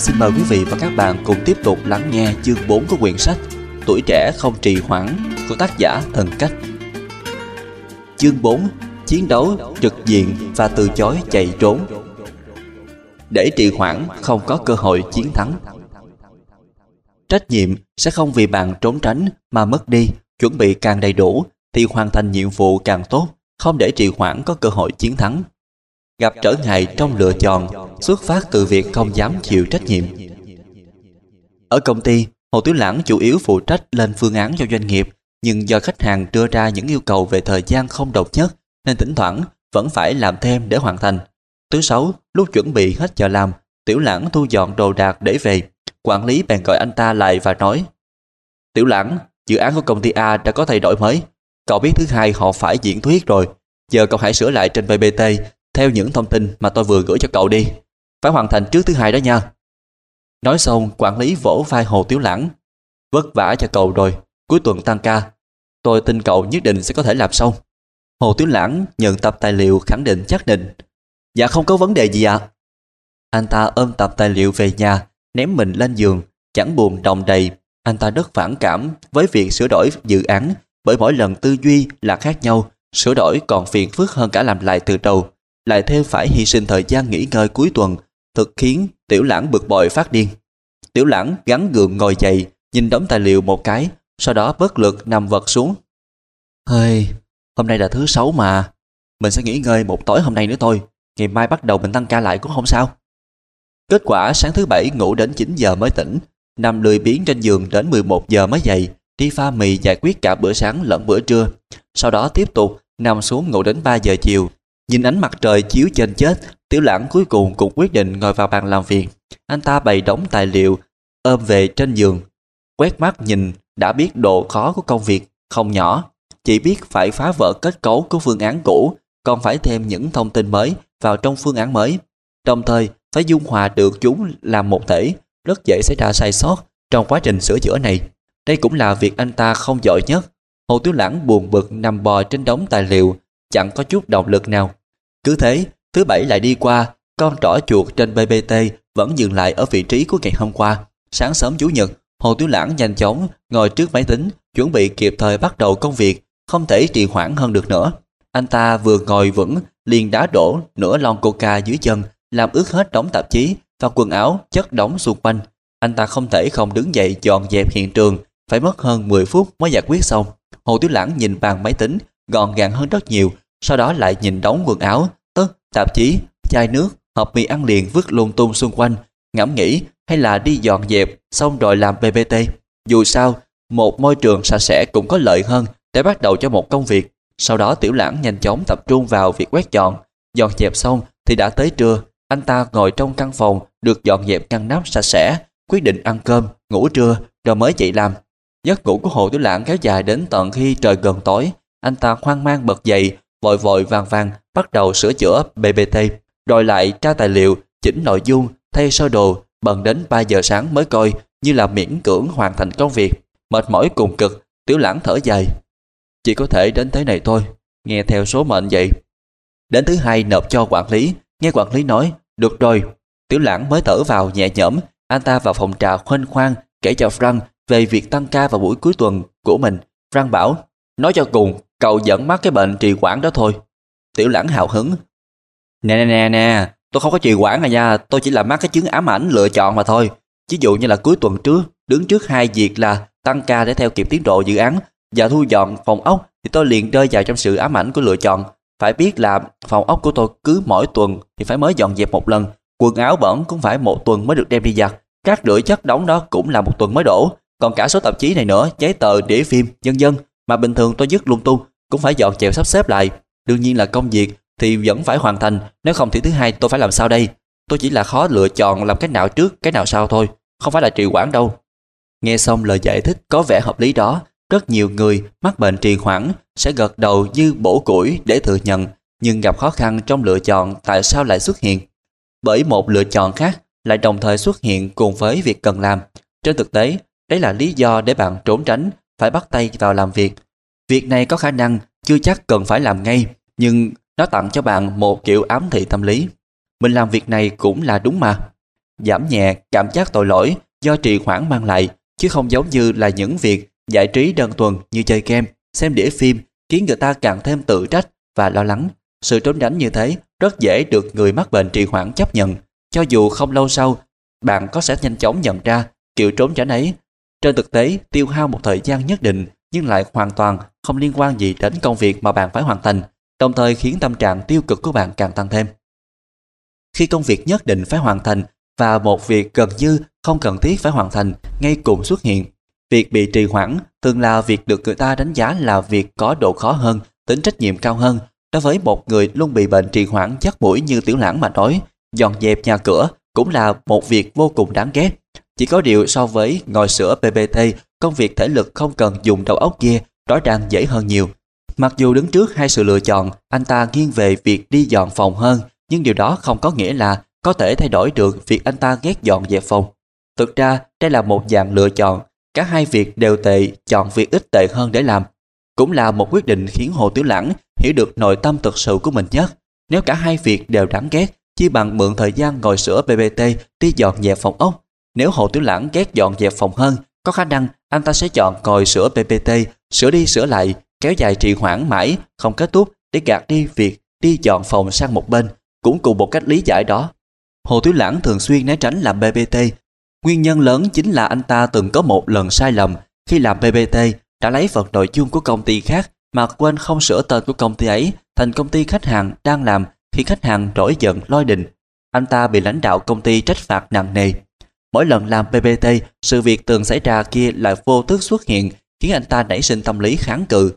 xin mời quý vị và các bạn cùng tiếp tục lắng nghe chương 4 của quyển sách Tuổi trẻ không trì hoãn của tác giả Thần Cách. Chương 4 Chiến đấu, trực diện và từ chối chạy trốn Để trì hoãn không có cơ hội chiến thắng Trách nhiệm sẽ không vì bạn trốn tránh mà mất đi, chuẩn bị càng đầy đủ thì hoàn thành nhiệm vụ càng tốt, không để trì hoãn có cơ hội chiến thắng. Gặp trở ngại trong lựa chọn xuất phát từ việc không dám chịu trách nhiệm. Ở công ty, Hồ Tiểu Lãng chủ yếu phụ trách lên phương án cho doanh nghiệp, nhưng do khách hàng đưa ra những yêu cầu về thời gian không độc nhất, nên thỉnh thoảng vẫn phải làm thêm để hoàn thành. Thứ sáu, lúc chuẩn bị hết giờ làm, Tiểu Lãng thu dọn đồ đạc để về. Quản lý bèn gọi anh ta lại và nói Tiểu Lãng, dự án của công ty A đã có thay đổi mới. Cậu biết thứ hai họ phải diễn thuyết rồi. Giờ cậu hãy sửa lại trên PPT theo những thông tin mà tôi vừa gửi cho cậu đi. Phải hoàn thành trước thứ hai đó nha. Nói xong, quản lý vỗ vai Hồ Tiểu Lãng. Vất vả cho cậu rồi, cuối tuần tăng ca. Tôi tin cậu nhất định sẽ có thể làm xong. Hồ Tiểu Lãng nhận tập tài liệu khẳng định chắc định. Dạ không có vấn đề gì ạ. Anh ta ôm tập tài liệu về nhà, ném mình lên giường, chẳng buồn đồng đầy. Anh ta rất phản cảm với việc sửa đổi dự án bởi mỗi lần tư duy là khác nhau, sửa đổi còn phiền phức hơn cả làm lại từ đầu lại thêm phải hy sinh thời gian nghỉ ngơi cuối tuần, thực khiến Tiểu Lãng bực bội phát điên. Tiểu Lãng gắn gượng ngồi dậy, nhìn đống tài liệu một cái, sau đó bất lực nằm vật xuống. Hơi, hôm nay là thứ sáu mà, mình sẽ nghỉ ngơi một tối hôm nay nữa thôi, ngày mai bắt đầu mình tăng ca lại cũng không sao. Kết quả sáng thứ bảy ngủ đến 9 giờ mới tỉnh, nằm lười biếng trên giường đến 11 giờ mới dậy, đi pha mì giải quyết cả bữa sáng lẫn bữa trưa. Sau đó tiếp tục nằm xuống ngủ đến 3 giờ chiều, Nhìn ánh mặt trời chiếu trên chết, Tiểu Lãng cuối cùng cũng quyết định ngồi vào bàn làm việc. Anh ta bày đống tài liệu, ôm về trên giường. Quét mắt nhìn, đã biết độ khó của công việc, không nhỏ. Chỉ biết phải phá vỡ kết cấu của phương án cũ, còn phải thêm những thông tin mới vào trong phương án mới. Đồng thời, phải dung hòa được chúng làm một thể, rất dễ xảy ra sai sót trong quá trình sửa chữa này. Đây cũng là việc anh ta không giỏi nhất. Hồ Tiểu Lãng buồn bực nằm bò trên đống tài liệu, chẳng có chút động lực nào. Cứ thế, thứ bảy lại đi qua, con trỏ chuột trên BBT vẫn dừng lại ở vị trí của ngày hôm qua. Sáng sớm Chủ nhật, Hồ Tiểu Lãng nhanh chóng ngồi trước máy tính, chuẩn bị kịp thời bắt đầu công việc, không thể trì hoãn hơn được nữa. Anh ta vừa ngồi vững, liền đá đổ nửa lon coca dưới chân, làm ướt hết đống tạp chí và quần áo chất đóng xung quanh. Anh ta không thể không đứng dậy dọn dẹp hiện trường, phải mất hơn 10 phút mới giải quyết xong. Hồ Tiểu Lãng nhìn bàn máy tính, gọn gàng hơn rất nhiều, sau đó lại nhìn đóng quần áo, ớt, tạp chí, chai nước, hộp mì ăn liền vứt lung tung xung quanh, ngẫm nghĩ hay là đi dọn dẹp xong rồi làm PPT. Dù sao, một môi trường sạch sẽ cũng có lợi hơn để bắt đầu cho một công việc. Sau đó Tiểu Lãng nhanh chóng tập trung vào việc quét dọn. Dọn dẹp xong thì đã tới trưa. Anh ta ngồi trong căn phòng được dọn dẹp ngăn nắp sạch sẽ, quyết định ăn cơm, ngủ trưa rồi mới dậy làm. Giấc ngủ của Hồ Tiểu Lãng kéo dài đến tận khi trời gần tối. Anh ta hoang mang bật dậy, vội vội vàng vàng bắt đầu sửa chữa BBT, rồi lại tra tài liệu, chỉnh nội dung, thay sơ đồ, bận đến 3 giờ sáng mới coi như là miễn cưỡng hoàn thành công việc. Mệt mỏi cùng cực, tiểu lãng thở dài. Chỉ có thể đến thế này thôi, nghe theo số mệnh vậy. Đến thứ hai nộp cho quản lý, nghe quản lý nói, được rồi. Tiểu lãng mới thở vào nhẹ nhõm, anh ta vào phòng trà khoanh khoang kể cho Frank về việc tăng ca vào buổi cuối tuần của mình. Frank bảo, nói cho cùng, Cậu vẫn mắc cái bệnh trì quản đó thôi. Tiểu lãng hào hứng. Nè nè nè nè, tôi không có trì quản à nha, tôi chỉ là mắc cái chứng ám ảnh lựa chọn mà thôi. Ví dụ như là cuối tuần trước, đứng trước hai việc là tăng ca để theo kịp tiến độ dự án và thu dọn phòng ốc thì tôi liền rơi vào trong sự ám ảnh của lựa chọn. Phải biết là phòng ốc của tôi cứ mỗi tuần thì phải mới dọn dẹp một lần. Quần áo bẩn cũng phải một tuần mới được đem đi giặt. Các rưỡi chất đóng đó cũng là một tuần mới đổ. Còn cả số tạp chí này nữa, giấy tờ, đĩa phim, nhân dân mà bình thường tôi dứt lung tung cũng phải dọn dẹp sắp xếp lại. Đương nhiên là công việc thì vẫn phải hoàn thành, nếu không thì thứ hai tôi phải làm sao đây? Tôi chỉ là khó lựa chọn làm cái nào trước, cái nào sau thôi, không phải là trì hoãn đâu. Nghe xong lời giải thích có vẻ hợp lý đó, rất nhiều người mắc bệnh trì hoãn sẽ gật đầu như bổ củi để thừa nhận, nhưng gặp khó khăn trong lựa chọn tại sao lại xuất hiện. Bởi một lựa chọn khác lại đồng thời xuất hiện cùng với việc cần làm. Trên thực tế, đấy là lý do để bạn trốn tránh, phải bắt tay vào làm việc. Việc này có khả năng chưa chắc cần phải làm ngay, nhưng nó tặng cho bạn một kiểu ám thị tâm lý. Mình làm việc này cũng là đúng mà. Giảm nhẹ cảm giác tội lỗi do trì hoãn mang lại, chứ không giống như là những việc giải trí đơn thuần như chơi game, xem đĩa phim khiến người ta càng thêm tự trách và lo lắng. Sự trốn tránh như thế rất dễ được người mắc bệnh trì hoãn chấp nhận. Cho dù không lâu sau, bạn có sẽ nhanh chóng nhận ra kiểu trốn tránh ấy. Trên thực tế, tiêu hao một thời gian nhất định nhưng lại hoàn toàn không liên quan gì đến công việc mà bạn phải hoàn thành, đồng thời khiến tâm trạng tiêu cực của bạn càng tăng thêm. Khi công việc nhất định phải hoàn thành và một việc gần như không cần thiết phải hoàn thành ngay cùng xuất hiện, việc bị trì hoãn thường là việc được người ta đánh giá là việc có độ khó hơn, tính trách nhiệm cao hơn. Đối với một người luôn bị bệnh trì hoãn chắc mũi như tiểu lãng mà nói, dọn dẹp nhà cửa cũng là một việc vô cùng đáng ghét. Chỉ có điều so với ngồi sữa PPT, công việc thể lực không cần dùng đầu óc kia rõ ràng dễ hơn nhiều. Mặc dù đứng trước hai sự lựa chọn, anh ta nghiêng về việc đi dọn phòng hơn, nhưng điều đó không có nghĩa là có thể thay đổi được việc anh ta ghét dọn dẹp phòng. Thực ra, đây là một dạng lựa chọn. Cả hai việc đều tệ, chọn việc ít tệ hơn để làm. Cũng là một quyết định khiến Hồ Tiểu Lãng hiểu được nội tâm thực sự của mình nhất. Nếu cả hai việc đều đáng ghét, chi bằng mượn thời gian ngồi sửa PPT đi dọn dẹp phòng ốc. Nếu Hồ Tiểu Lãng ghét dọn dẹp phòng hơn, có khả năng anh ta sẽ chọn coi sửa PPT, sửa đi sửa lại, kéo dài trì hoãn mãi, không kết thúc để gạt đi việc đi dọn phòng sang một bên. Cũng cùng một cách lý giải đó. Hồ Tiểu Lãng thường xuyên né tránh làm PPT. Nguyên nhân lớn chính là anh ta từng có một lần sai lầm khi làm PPT đã lấy phần nội dung của công ty khác mà quên không sửa tên của công ty ấy thành công ty khách hàng đang làm khi khách hàng nổi giận lôi đình. Anh ta bị lãnh đạo công ty trách phạt nặng nề. Mỗi lần làm PPT, sự việc từng xảy ra kia lại vô thức xuất hiện khiến anh ta nảy sinh tâm lý kháng cự.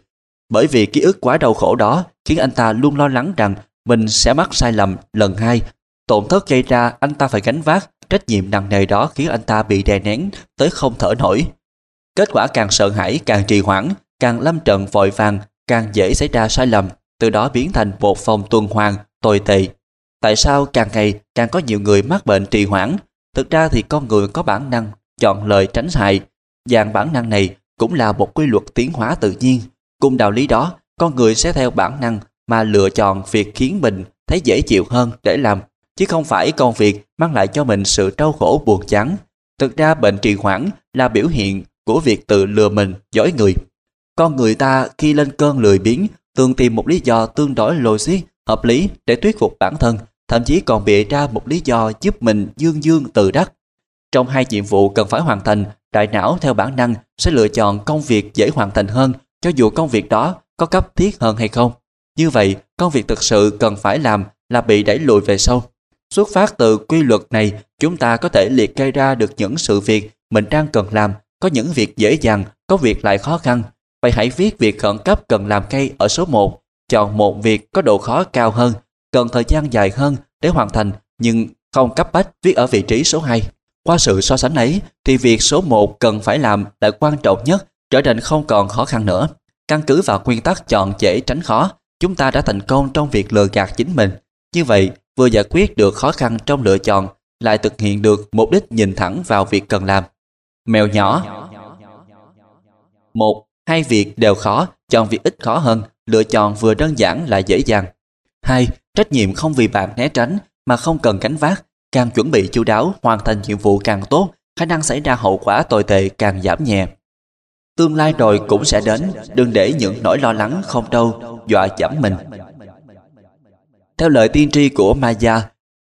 Bởi vì ký ức quá đau khổ đó khiến anh ta luôn lo lắng rằng mình sẽ mắc sai lầm lần hai. Tổn thất gây ra anh ta phải gánh vác, trách nhiệm nặng nề đó khiến anh ta bị đè nén tới không thở nổi. Kết quả càng sợ hãi, càng trì hoãn, càng lâm trận vội vàng, càng dễ xảy ra sai lầm, từ đó biến thành một phòng tuần hoàn tồi tệ. Tại sao càng ngày càng có nhiều người mắc bệnh trì hoãn? Thực ra thì con người có bản năng chọn lời tránh hại. Dạng bản năng này cũng là một quy luật tiến hóa tự nhiên. Cùng đạo lý đó, con người sẽ theo bản năng mà lựa chọn việc khiến mình thấy dễ chịu hơn để làm, chứ không phải công việc mang lại cho mình sự đau khổ buồn chán. Thực ra bệnh trì hoãn là biểu hiện của việc tự lừa mình, dối người. Con người ta khi lên cơn lười biếng thường tìm một lý do tương đối logic, hợp lý để thuyết phục bản thân, thậm chí còn bịa ra một lý do giúp mình dương dương tự đắc. Trong hai nhiệm vụ cần phải hoàn thành, đại não theo bản năng sẽ lựa chọn công việc dễ hoàn thành hơn cho dù công việc đó có cấp thiết hơn hay không. Như vậy, công việc thực sự cần phải làm là bị đẩy lùi về sau. Xuất phát từ quy luật này, chúng ta có thể liệt kê ra được những sự việc mình đang cần làm, có những việc dễ dàng, có việc lại khó khăn. Vậy hãy viết việc khẩn cấp cần làm cây ở số 1, chọn một việc có độ khó cao hơn, cần thời gian dài hơn để hoàn thành nhưng không cấp bách viết ở vị trí số 2. Qua sự so sánh ấy thì việc số 1 cần phải làm là quan trọng nhất trở nên không còn khó khăn nữa. Căn cứ vào nguyên tắc chọn dễ tránh khó, chúng ta đã thành công trong việc lừa gạt chính mình. Như vậy, vừa giải quyết được khó khăn trong lựa chọn, lại thực hiện được mục đích nhìn thẳng vào việc cần làm. Mèo nhỏ một Hai việc đều khó, chọn việc ít khó hơn, lựa chọn vừa đơn giản lại dễ dàng. hai Trách nhiệm không vì bạn né tránh mà không cần gánh vác, càng chuẩn bị chu đáo, hoàn thành nhiệm vụ càng tốt, khả năng xảy ra hậu quả tồi tệ càng giảm nhẹ. Tương lai rồi cũng sẽ đến, đừng để những nỗi lo lắng không đâu dọa giảm mình. Theo lời tiên tri của Maya,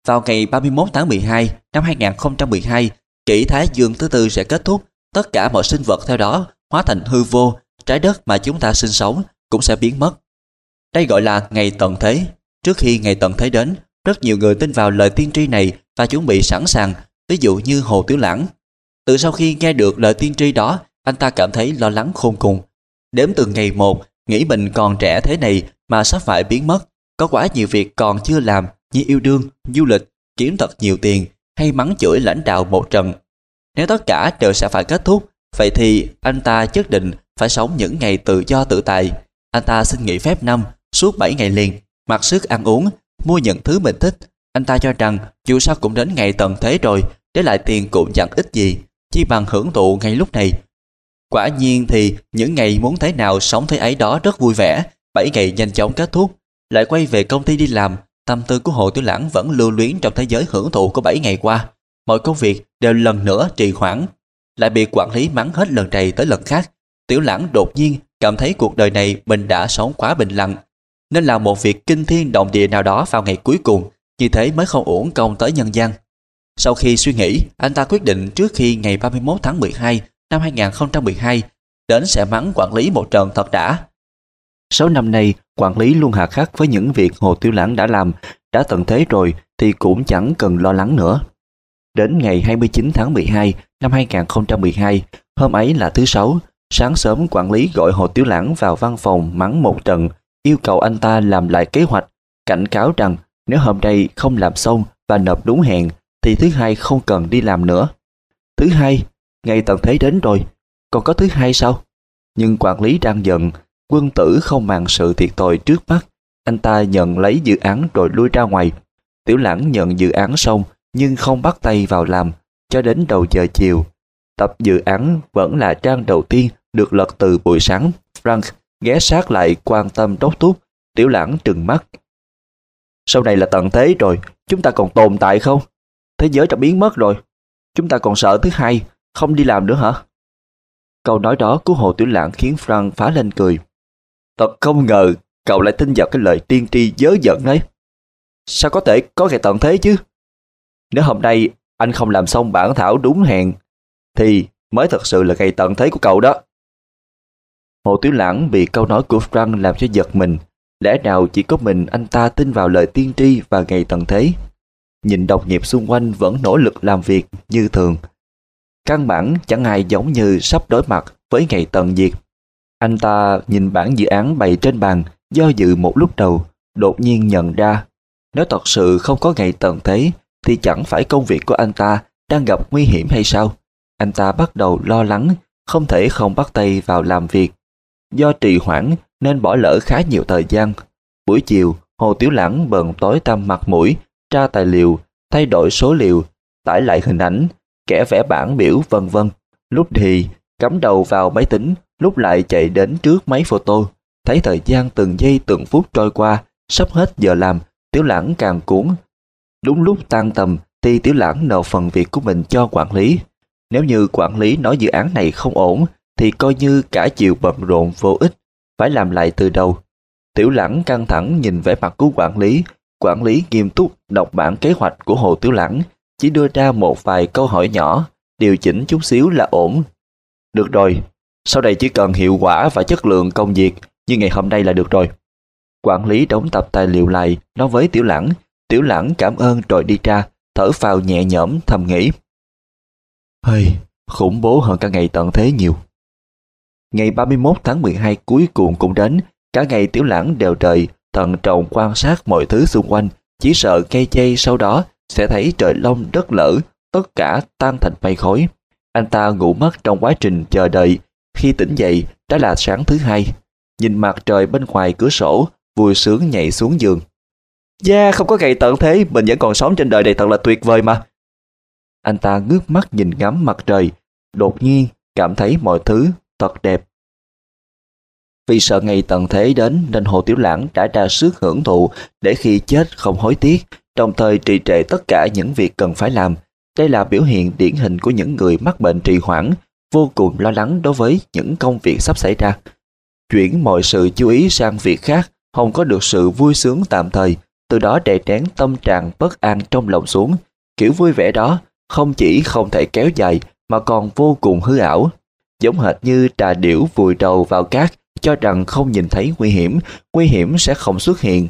vào ngày 31 tháng 12 năm 2012, kỷ Thái Dương thứ tư sẽ kết thúc, tất cả mọi sinh vật theo đó hóa thành hư vô, trái đất mà chúng ta sinh sống cũng sẽ biến mất. Đây gọi là ngày tận thế. Trước khi ngày tận thế đến, rất nhiều người tin vào lời tiên tri này và chuẩn bị sẵn sàng, ví dụ như Hồ Tiểu Lãng. Từ sau khi nghe được lời tiên tri đó, anh ta cảm thấy lo lắng khôn cùng. Đếm từ ngày một, nghĩ mình còn trẻ thế này mà sắp phải biến mất. Có quá nhiều việc còn chưa làm như yêu đương, du lịch, kiếm thật nhiều tiền hay mắng chửi lãnh đạo một trận. Nếu tất cả đều sẽ phải kết thúc, vậy thì anh ta nhất định phải sống những ngày tự do tự tại. Anh ta xin nghỉ phép năm, suốt 7 ngày liền, mặc sức ăn uống, mua những thứ mình thích, Anh ta cho rằng dù sao cũng đến ngày tận thế rồi, để lại tiền cũng chẳng ít gì, chỉ bằng hưởng thụ ngay lúc này. Quả nhiên thì những ngày muốn thế nào sống thế ấy đó rất vui vẻ, bảy ngày nhanh chóng kết thúc, lại quay về công ty đi làm, tâm tư của Hồ Tiểu Lãng vẫn lưu luyến trong thế giới hưởng thụ của 7 ngày qua. Mọi công việc đều lần nữa trì hoãn, lại bị quản lý mắng hết lần này tới lần khác. Tiểu Lãng đột nhiên cảm thấy cuộc đời này mình đã sống quá bình lặng, nên làm một việc kinh thiên động địa nào đó vào ngày cuối cùng, như thế mới không uổng công tới nhân gian. Sau khi suy nghĩ, anh ta quyết định trước khi ngày 31 tháng 12 năm 2012 đến sẽ mắng quản lý một trận thật đã. Sáu năm nay, quản lý luôn hà khắc với những việc Hồ Tiểu Lãng đã làm, đã tận thế rồi thì cũng chẳng cần lo lắng nữa. Đến ngày 29 tháng 12 năm 2012, hôm ấy là thứ sáu, sáng sớm quản lý gọi Hồ Tiểu Lãng vào văn phòng mắng một trận, yêu cầu anh ta làm lại kế hoạch, cảnh cáo rằng nếu hôm nay không làm xong và nộp đúng hẹn thì thứ hai không cần đi làm nữa. Thứ hai, ngày tận thế đến rồi, còn có thứ hai sao? Nhưng quản lý đang giận, quân tử không màng sự thiệt tội trước mắt. Anh ta nhận lấy dự án rồi lui ra ngoài. Tiểu lãng nhận dự án xong nhưng không bắt tay vào làm cho đến đầu giờ chiều. Tập dự án vẫn là trang đầu tiên được lật từ buổi sáng. Frank ghé sát lại quan tâm đốc thúc. Tiểu lãng trừng mắt. Sau này là tận thế rồi, chúng ta còn tồn tại không? Thế giới đã biến mất rồi. Chúng ta còn sợ thứ hai, không đi làm nữa hả? Câu nói đó của Hồ Tiểu Lãng khiến Frank phá lên cười. Thật không ngờ cậu lại tin vào cái lời tiên tri dớ giận đấy. Sao có thể có ngày tận thế chứ? Nếu hôm nay anh không làm xong bản thảo đúng hẹn thì mới thật sự là ngày tận thế của cậu đó. Hồ Tiểu Lãng bị câu nói của Frank làm cho giật mình. Lẽ nào chỉ có mình anh ta tin vào lời tiên tri và ngày tận thế? Nhìn đồng nghiệp xung quanh vẫn nỗ lực làm việc như thường. Căn bản chẳng ai giống như sắp đối mặt với ngày tận diệt. Anh ta nhìn bản dự án bày trên bàn, do dự một lúc đầu, đột nhiên nhận ra. Nếu thật sự không có ngày tận thế, thì chẳng phải công việc của anh ta đang gặp nguy hiểm hay sao? Anh ta bắt đầu lo lắng, không thể không bắt tay vào làm việc. Do trì hoãn nên bỏ lỡ khá nhiều thời gian. Buổi chiều, Hồ Tiểu Lãng bận tối tăm mặt mũi, tra tài liệu, thay đổi số liệu, tải lại hình ảnh, kẻ vẽ bản biểu vân vân. Lúc thì cắm đầu vào máy tính, lúc lại chạy đến trước máy photo, thấy thời gian từng giây từng phút trôi qua, sắp hết giờ làm, Tiểu Lãng càng cuốn. Đúng lúc tan tầm thì Tiểu Lãng nộp phần việc của mình cho quản lý. Nếu như quản lý nói dự án này không ổn thì coi như cả chiều bận rộn vô ích, phải làm lại từ đầu. Tiểu Lãng căng thẳng nhìn vẻ mặt của quản lý, quản lý nghiêm túc đọc bản kế hoạch của Hồ Tiểu Lãng, chỉ đưa ra một vài câu hỏi nhỏ, điều chỉnh chút xíu là ổn. Được rồi, sau đây chỉ cần hiệu quả và chất lượng công việc như ngày hôm nay là được rồi. Quản lý đóng tập tài liệu lại, nói với Tiểu Lãng. Tiểu Lãng cảm ơn rồi đi ra, thở phào nhẹ nhõm thầm nghĩ. Hây, khủng bố hơn cả ngày tận thế nhiều. Ngày 31 tháng 12 cuối cùng cũng đến, cả ngày Tiểu Lãng đều trời, thận trọng quan sát mọi thứ xung quanh, chỉ sợ cây chay sau đó sẽ thấy trời lông đất lở, tất cả tan thành mây khói. Anh ta ngủ mất trong quá trình chờ đợi, khi tỉnh dậy đã là sáng thứ hai. Nhìn mặt trời bên ngoài cửa sổ, vui sướng nhảy xuống giường. Da yeah, không có ngày tận thế, mình vẫn còn sống trên đời này thật là tuyệt vời mà. Anh ta ngước mắt nhìn ngắm mặt trời, đột nhiên cảm thấy mọi thứ thật đẹp. Vì sợ ngày tận thế đến nên Hồ Tiểu Lãng đã ra sức hưởng thụ để khi chết không hối tiếc, đồng thời trì trệ tất cả những việc cần phải làm. Đây là biểu hiện điển hình của những người mắc bệnh trì hoãn, vô cùng lo lắng đối với những công việc sắp xảy ra. Chuyển mọi sự chú ý sang việc khác, không có được sự vui sướng tạm thời, từ đó đè nén tâm trạng bất an trong lòng xuống. Kiểu vui vẻ đó không chỉ không thể kéo dài mà còn vô cùng hư ảo. Giống hệt như trà điểu vùi đầu vào cát cho rằng không nhìn thấy nguy hiểm, nguy hiểm sẽ không xuất hiện.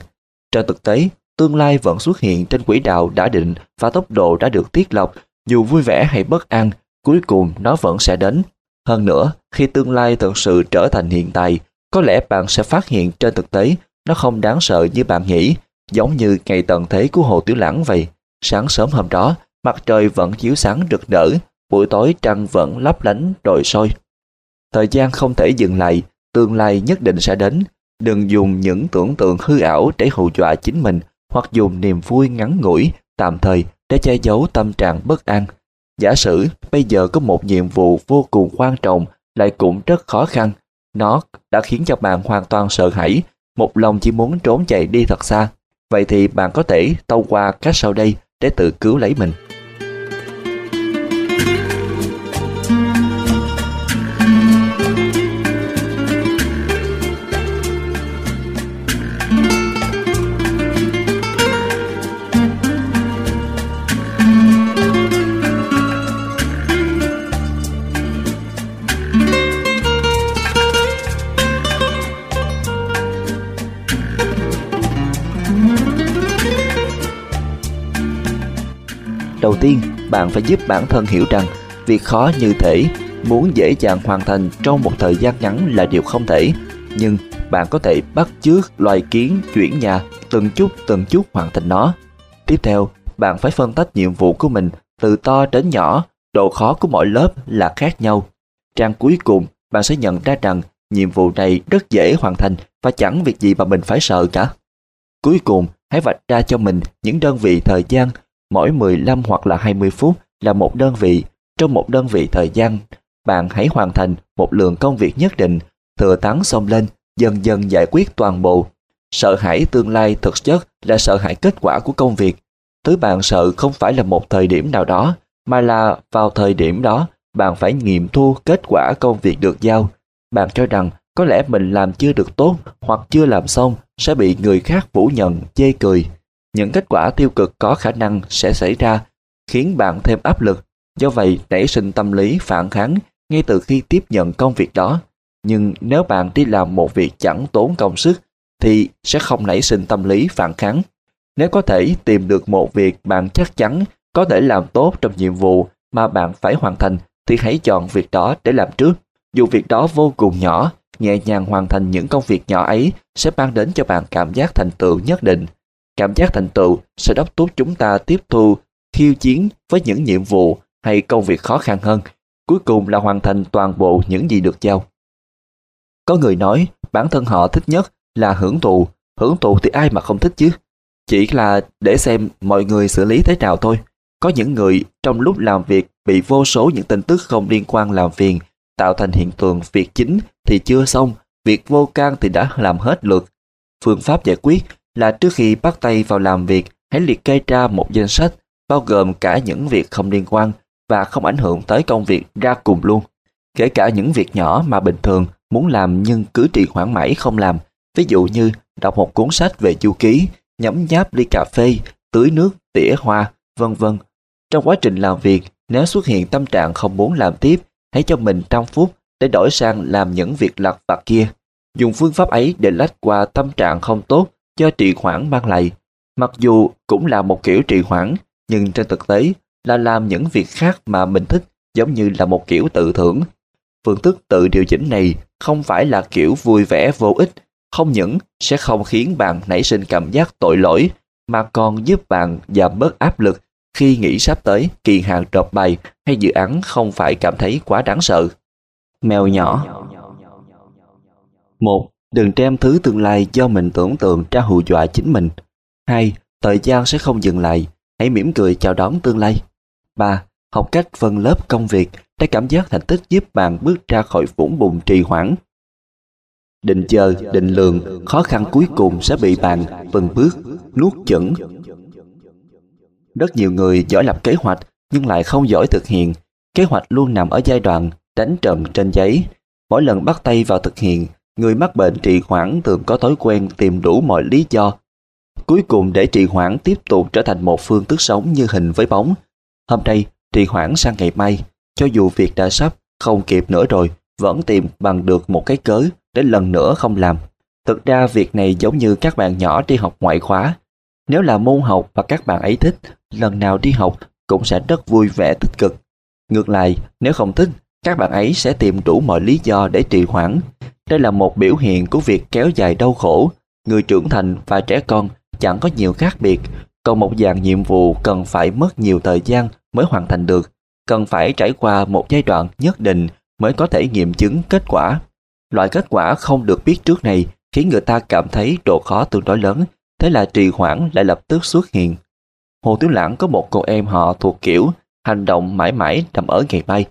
Trên thực tế, tương lai vẫn xuất hiện trên quỹ đạo đã định và tốc độ đã được tiết lọc, dù vui vẻ hay bất an, cuối cùng nó vẫn sẽ đến. Hơn nữa, khi tương lai thực sự trở thành hiện tại, có lẽ bạn sẽ phát hiện trên thực tế nó không đáng sợ như bạn nghĩ, giống như ngày tận thế của Hồ Tiểu Lãng vậy. Sáng sớm hôm đó, mặt trời vẫn chiếu sáng rực rỡ, buổi tối trăng vẫn lấp lánh rồi soi. Thời gian không thể dừng lại, tương lai nhất định sẽ đến. Đừng dùng những tưởng tượng hư ảo để hù dọa chính mình hoặc dùng niềm vui ngắn ngủi, tạm thời để che giấu tâm trạng bất an. Giả sử bây giờ có một nhiệm vụ vô cùng quan trọng lại cũng rất khó khăn. Nó đã khiến cho bạn hoàn toàn sợ hãi, một lòng chỉ muốn trốn chạy đi thật xa. Vậy thì bạn có thể tâu qua cách sau đây để tự cứu lấy mình. Tiên, bạn phải giúp bản thân hiểu rằng việc khó như thể muốn dễ dàng hoàn thành trong một thời gian ngắn là điều không thể. Nhưng bạn có thể bắt chước loài kiến chuyển nhà từng chút từng chút hoàn thành nó. Tiếp theo, bạn phải phân tách nhiệm vụ của mình từ to đến nhỏ, độ khó của mỗi lớp là khác nhau. Trang cuối cùng, bạn sẽ nhận ra rằng nhiệm vụ này rất dễ hoàn thành và chẳng việc gì mà mình phải sợ cả. Cuối cùng, hãy vạch ra cho mình những đơn vị thời gian Mỗi 15 hoặc là 20 phút là một đơn vị. Trong một đơn vị thời gian, bạn hãy hoàn thành một lượng công việc nhất định, thừa thắng xông lên, dần dần giải quyết toàn bộ. Sợ hãi tương lai thực chất là sợ hãi kết quả của công việc. Thứ bạn sợ không phải là một thời điểm nào đó, mà là vào thời điểm đó bạn phải nghiệm thu kết quả công việc được giao. Bạn cho rằng có lẽ mình làm chưa được tốt hoặc chưa làm xong sẽ bị người khác phủ nhận, chê cười. Những kết quả tiêu cực có khả năng sẽ xảy ra, khiến bạn thêm áp lực, do vậy nảy sinh tâm lý phản kháng ngay từ khi tiếp nhận công việc đó. Nhưng nếu bạn đi làm một việc chẳng tốn công sức, thì sẽ không nảy sinh tâm lý phản kháng. Nếu có thể tìm được một việc bạn chắc chắn có thể làm tốt trong nhiệm vụ mà bạn phải hoàn thành, thì hãy chọn việc đó để làm trước. Dù việc đó vô cùng nhỏ, nhẹ nhàng hoàn thành những công việc nhỏ ấy sẽ mang đến cho bạn cảm giác thành tựu nhất định. Cảm giác thành tựu sẽ đốc thúc chúng ta tiếp thu, khiêu chiến với những nhiệm vụ hay công việc khó khăn hơn. Cuối cùng là hoàn thành toàn bộ những gì được giao. Có người nói bản thân họ thích nhất là hưởng thụ. Hưởng thụ thì ai mà không thích chứ? Chỉ là để xem mọi người xử lý thế nào thôi. Có những người trong lúc làm việc bị vô số những tin tức không liên quan làm phiền, tạo thành hiện tượng việc chính thì chưa xong, việc vô can thì đã làm hết lượt. Phương pháp giải quyết là trước khi bắt tay vào làm việc, hãy liệt kê ra một danh sách bao gồm cả những việc không liên quan và không ảnh hưởng tới công việc ra cùng luôn. Kể cả những việc nhỏ mà bình thường muốn làm nhưng cứ trì hoãn mãi không làm. Ví dụ như đọc một cuốn sách về chu ký, nhấm nháp ly cà phê, tưới nước, tỉa hoa, vân vân. Trong quá trình làm việc, nếu xuất hiện tâm trạng không muốn làm tiếp, hãy cho mình trăm phút để đổi sang làm những việc lặt vặt kia. Dùng phương pháp ấy để lách qua tâm trạng không tốt do trì hoãn mang lại. Mặc dù cũng là một kiểu trì hoãn, nhưng trên thực tế là làm những việc khác mà mình thích giống như là một kiểu tự thưởng. Phương thức tự điều chỉnh này không phải là kiểu vui vẻ vô ích, không những sẽ không khiến bạn nảy sinh cảm giác tội lỗi, mà còn giúp bạn giảm bớt áp lực khi nghĩ sắp tới kỳ hạn đọc bài hay dự án không phải cảm thấy quá đáng sợ. Mèo nhỏ một Đừng đem thứ tương lai do mình tưởng tượng ra hù dọa chính mình. 2. Thời gian sẽ không dừng lại. Hãy mỉm cười chào đón tương lai. 3. Học cách phân lớp công việc để cảm giác thành tích giúp bạn bước ra khỏi vũng bùn trì hoãn. Định chờ, định lượng, khó khăn cuối cùng sẽ bị bạn từng bước nuốt chửng. Rất nhiều người giỏi lập kế hoạch nhưng lại không giỏi thực hiện. Kế hoạch luôn nằm ở giai đoạn đánh trận trên giấy. Mỗi lần bắt tay vào thực hiện Người mắc bệnh trì hoãn thường có thói quen tìm đủ mọi lý do. Cuối cùng để trì hoãn tiếp tục trở thành một phương thức sống như hình với bóng. Hôm nay, trì hoãn sang ngày mai, cho dù việc đã sắp, không kịp nữa rồi, vẫn tìm bằng được một cái cớ để lần nữa không làm. Thực ra việc này giống như các bạn nhỏ đi học ngoại khóa. Nếu là môn học mà các bạn ấy thích, lần nào đi học cũng sẽ rất vui vẻ tích cực. Ngược lại, nếu không thích, các bạn ấy sẽ tìm đủ mọi lý do để trì hoãn, đây là một biểu hiện của việc kéo dài đau khổ. Người trưởng thành và trẻ con chẳng có nhiều khác biệt, còn một dạng nhiệm vụ cần phải mất nhiều thời gian mới hoàn thành được, cần phải trải qua một giai đoạn nhất định mới có thể nghiệm chứng kết quả. Loại kết quả không được biết trước này khiến người ta cảm thấy độ khó tương đối lớn, Thế là trì hoãn lại lập tức xuất hiện. Hồ Tiểu Lãng có một cô em họ thuộc kiểu hành động mãi mãi nằm ở ngày mai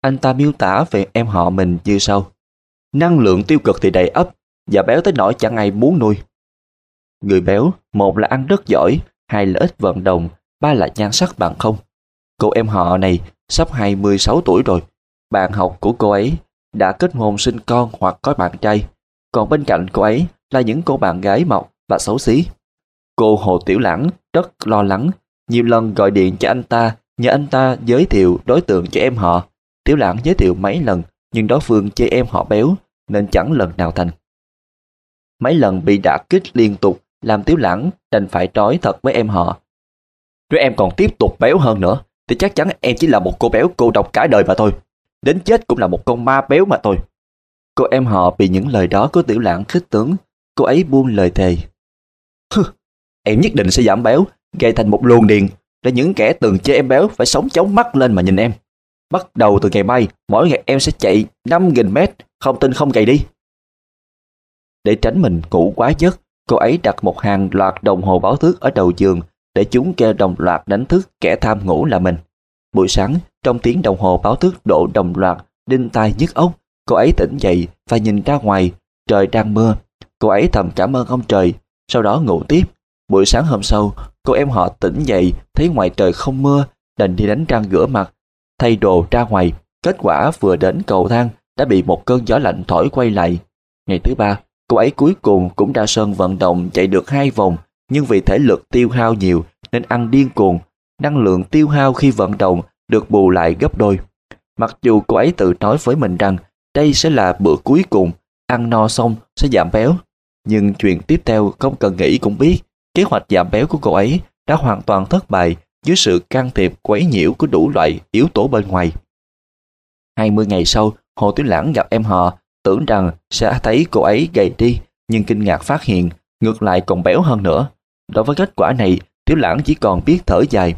Anh ta miêu tả về em họ mình như sau. Năng lượng tiêu cực thì đầy ấp, và béo tới nỗi chẳng ai muốn nuôi. Người béo, một là ăn rất giỏi, hai là ít vận động, ba là nhan sắc bằng không. Cô em họ này sắp 26 tuổi rồi. Bạn học của cô ấy đã kết hôn sinh con hoặc có bạn trai. Còn bên cạnh cô ấy là những cô bạn gái mọc và xấu xí. Cô Hồ Tiểu Lãng rất lo lắng, nhiều lần gọi điện cho anh ta nhờ anh ta giới thiệu đối tượng cho em họ. Tiểu Lãng giới thiệu mấy lần nhưng đối phương chê em họ béo nên chẳng lần nào thành. Mấy lần bị đả kích liên tục làm Tiểu Lãng đành phải trói thật với em họ. Nếu em còn tiếp tục béo hơn nữa thì chắc chắn em chỉ là một cô béo cô độc cả đời mà thôi. Đến chết cũng là một con ma béo mà thôi. Cô em họ bị những lời đó của Tiểu Lãng khích tướng, cô ấy buông lời thề. Hừ, em nhất định sẽ giảm béo, gây thành một luồng điện để những kẻ từng chê em béo phải sống chóng mắt lên mà nhìn em. Bắt đầu từ ngày mai, mỗi ngày em sẽ chạy 5.000 mét, không tin không cày đi. Để tránh mình ngủ quá giấc, cô ấy đặt một hàng loạt đồng hồ báo thức ở đầu giường để chúng kêu đồng loạt đánh thức kẻ tham ngủ là mình. Buổi sáng, trong tiếng đồng hồ báo thức độ đồng loạt, đinh tai nhức ốc, cô ấy tỉnh dậy và nhìn ra ngoài, trời đang mưa. Cô ấy thầm cảm ơn ông trời, sau đó ngủ tiếp. Buổi sáng hôm sau, cô em họ tỉnh dậy, thấy ngoài trời không mưa, đành đi đánh răng rửa mặt, thay đồ ra ngoài. Kết quả vừa đến cầu thang đã bị một cơn gió lạnh thổi quay lại. Ngày thứ ba, cô ấy cuối cùng cũng ra sân vận động chạy được hai vòng, nhưng vì thể lực tiêu hao nhiều nên ăn điên cuồng. Năng lượng tiêu hao khi vận động được bù lại gấp đôi. Mặc dù cô ấy tự nói với mình rằng đây sẽ là bữa cuối cùng, ăn no xong sẽ giảm béo. Nhưng chuyện tiếp theo không cần nghĩ cũng biết, kế hoạch giảm béo của cô ấy đã hoàn toàn thất bại dưới sự can thiệp quấy nhiễu của đủ loại yếu tố bên ngoài. 20 ngày sau, Hồ tiểu Lãng gặp em họ, tưởng rằng sẽ thấy cô ấy gầy đi, nhưng kinh ngạc phát hiện ngược lại còn béo hơn nữa. Đối với kết quả này, Tiểu Lãng chỉ còn biết thở dài.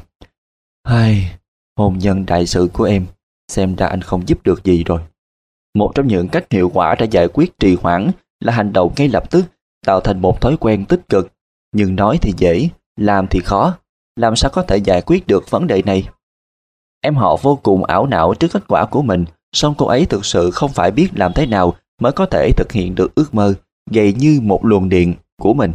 Hai, hôn nhân đại sự của em, xem ra anh không giúp được gì rồi. Một trong những cách hiệu quả để giải quyết trì hoãn là hành động ngay lập tức, tạo thành một thói quen tích cực. Nhưng nói thì dễ, làm thì khó. Làm sao có thể giải quyết được vấn đề này? Em họ vô cùng ảo não trước kết quả của mình, song cô ấy thực sự không phải biết làm thế nào mới có thể thực hiện được ước mơ, gầy như một luồng điện của mình.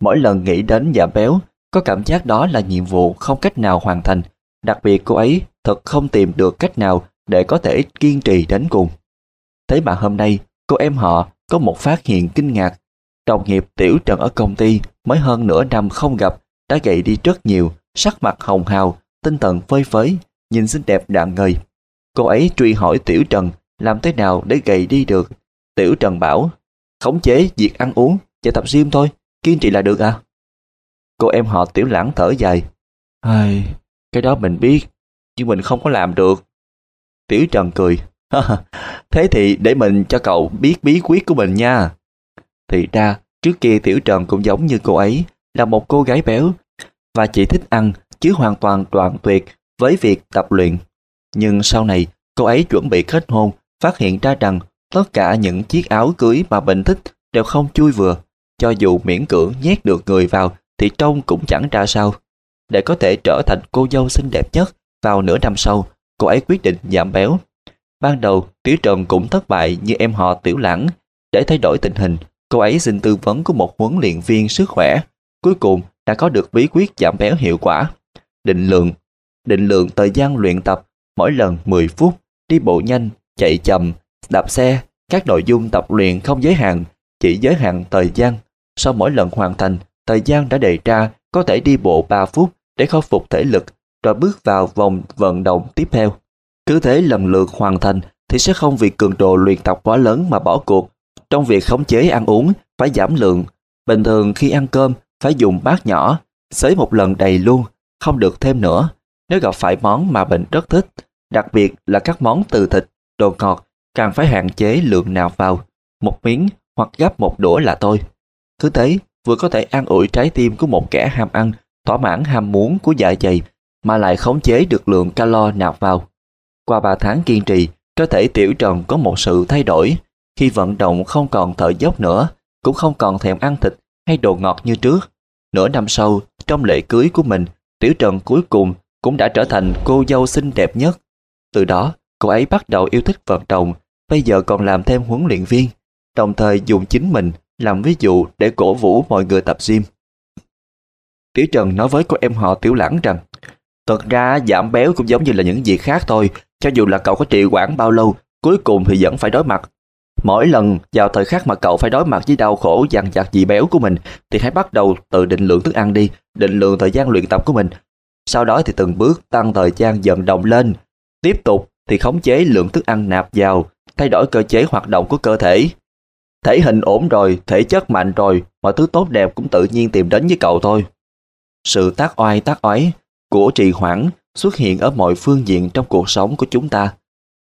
Mỗi lần nghĩ đến giảm béo, có cảm giác đó là nhiệm vụ không cách nào hoàn thành. Đặc biệt cô ấy thật không tìm được cách nào để có thể kiên trì đến cùng. Thế mà hôm nay, cô em họ có một phát hiện kinh ngạc. Đồng nghiệp Tiểu Trần ở công ty mới hơn nửa năm không gặp, đã gầy đi rất nhiều, sắc mặt hồng hào, tinh thần phơi phới, nhìn xinh đẹp đạm ngời. Cô ấy truy hỏi Tiểu Trần làm thế nào để gầy đi được. Tiểu Trần bảo, khống chế việc ăn uống, và tập gym thôi, kiên trì là được à? Cô em họ Tiểu Lãng thở dài. Ai, cái đó mình biết, nhưng mình không có làm được. Tiểu Trần cười. Thế thì để mình cho cậu biết bí quyết của mình nha. Thì ra, trước kia Tiểu Trần cũng giống như cô ấy, là một cô gái béo, và chỉ thích ăn, chứ hoàn toàn đoạn tuyệt với việc tập luyện. Nhưng sau này, cô ấy chuẩn bị kết hôn, phát hiện ra rằng tất cả những chiếc áo cưới mà mình thích đều không chui vừa. Cho dù miễn cưỡng nhét được người vào thì trông cũng chẳng ra sao. Để có thể trở thành cô dâu xinh đẹp nhất vào nửa năm sau, cô ấy quyết định giảm béo. Ban đầu, Tiểu Trần cũng thất bại như em họ Tiểu Lãng. Để thay đổi tình hình, cô ấy xin tư vấn của một huấn luyện viên sức khỏe. Cuối cùng đã có được bí quyết giảm béo hiệu quả. Định lượng Định lượng thời gian luyện tập mỗi lần 10 phút, đi bộ nhanh, chạy chậm, đạp xe, các nội dung tập luyện không giới hạn, chỉ giới hạn thời gian. Sau mỗi lần hoàn thành, thời gian đã đề ra có thể đi bộ 3 phút để khôi phục thể lực, rồi bước vào vòng vận động tiếp theo. Cứ thế lần lượt hoàn thành thì sẽ không vì cường độ luyện tập quá lớn mà bỏ cuộc. Trong việc khống chế ăn uống, phải giảm lượng. Bình thường khi ăn cơm, phải dùng bát nhỏ, xới một lần đầy luôn, không được thêm nữa. Nếu gặp phải món mà bệnh rất thích, đặc biệt là các món từ thịt, đồ ngọt, càng phải hạn chế lượng nào vào. Một miếng hoặc gấp một đũa là tôi. Cứ thế, vừa có thể an ủi trái tim của một kẻ ham ăn, thỏa mãn ham muốn của dạ dày, mà lại khống chế được lượng calo nạp vào. Qua 3 tháng kiên trì, cơ thể tiểu trần có một sự thay đổi. Khi vận động không còn thở dốc nữa, cũng không còn thèm ăn thịt hay đồ ngọt như trước. Nửa năm sau, trong lễ cưới của mình, Tiểu Trần cuối cùng cũng đã trở thành cô dâu xinh đẹp nhất. Từ đó, cô ấy bắt đầu yêu thích vận động, bây giờ còn làm thêm huấn luyện viên, đồng thời dùng chính mình làm ví dụ để cổ vũ mọi người tập gym. Tiểu Trần nói với cô em họ Tiểu Lãng rằng Thật ra giảm béo cũng giống như là những việc khác thôi Cho dù là cậu có trị quản bao lâu Cuối cùng thì vẫn phải đối mặt Mỗi lần vào thời khắc mà cậu phải đối mặt với đau khổ dằn vặt dị béo của mình Thì hãy bắt đầu tự định lượng thức ăn đi Định lượng thời gian luyện tập của mình. Sau đó thì từng bước tăng thời gian dần động lên. Tiếp tục thì khống chế lượng thức ăn nạp vào Thay đổi cơ chế hoạt động của cơ thể. Thể hình ổn rồi, thể chất mạnh rồi Mọi thứ tốt đẹp cũng tự nhiên tìm đến với cậu thôi. Sự tác oai tác oái của trì hoãn xuất hiện ở mọi phương diện trong cuộc sống của chúng ta.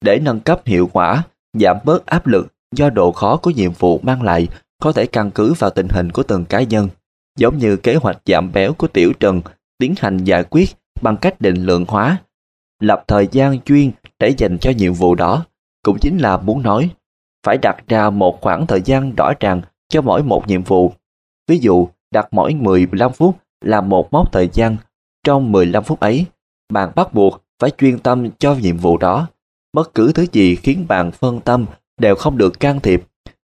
Để nâng cấp hiệu quả, giảm bớt áp lực do độ khó của nhiệm vụ mang lại có thể căn cứ vào tình hình của từng cá nhân. Giống như kế hoạch giảm béo của Tiểu Trần tiến hành giải quyết bằng cách định lượng hóa, lập thời gian chuyên để dành cho nhiệm vụ đó, cũng chính là muốn nói phải đặt ra một khoảng thời gian rõ ràng cho mỗi một nhiệm vụ. Ví dụ, đặt mỗi 15 phút là một mốc thời gian. Trong 15 phút ấy, bạn bắt buộc phải chuyên tâm cho nhiệm vụ đó. Bất cứ thứ gì khiến bạn phân tâm đều không được can thiệp.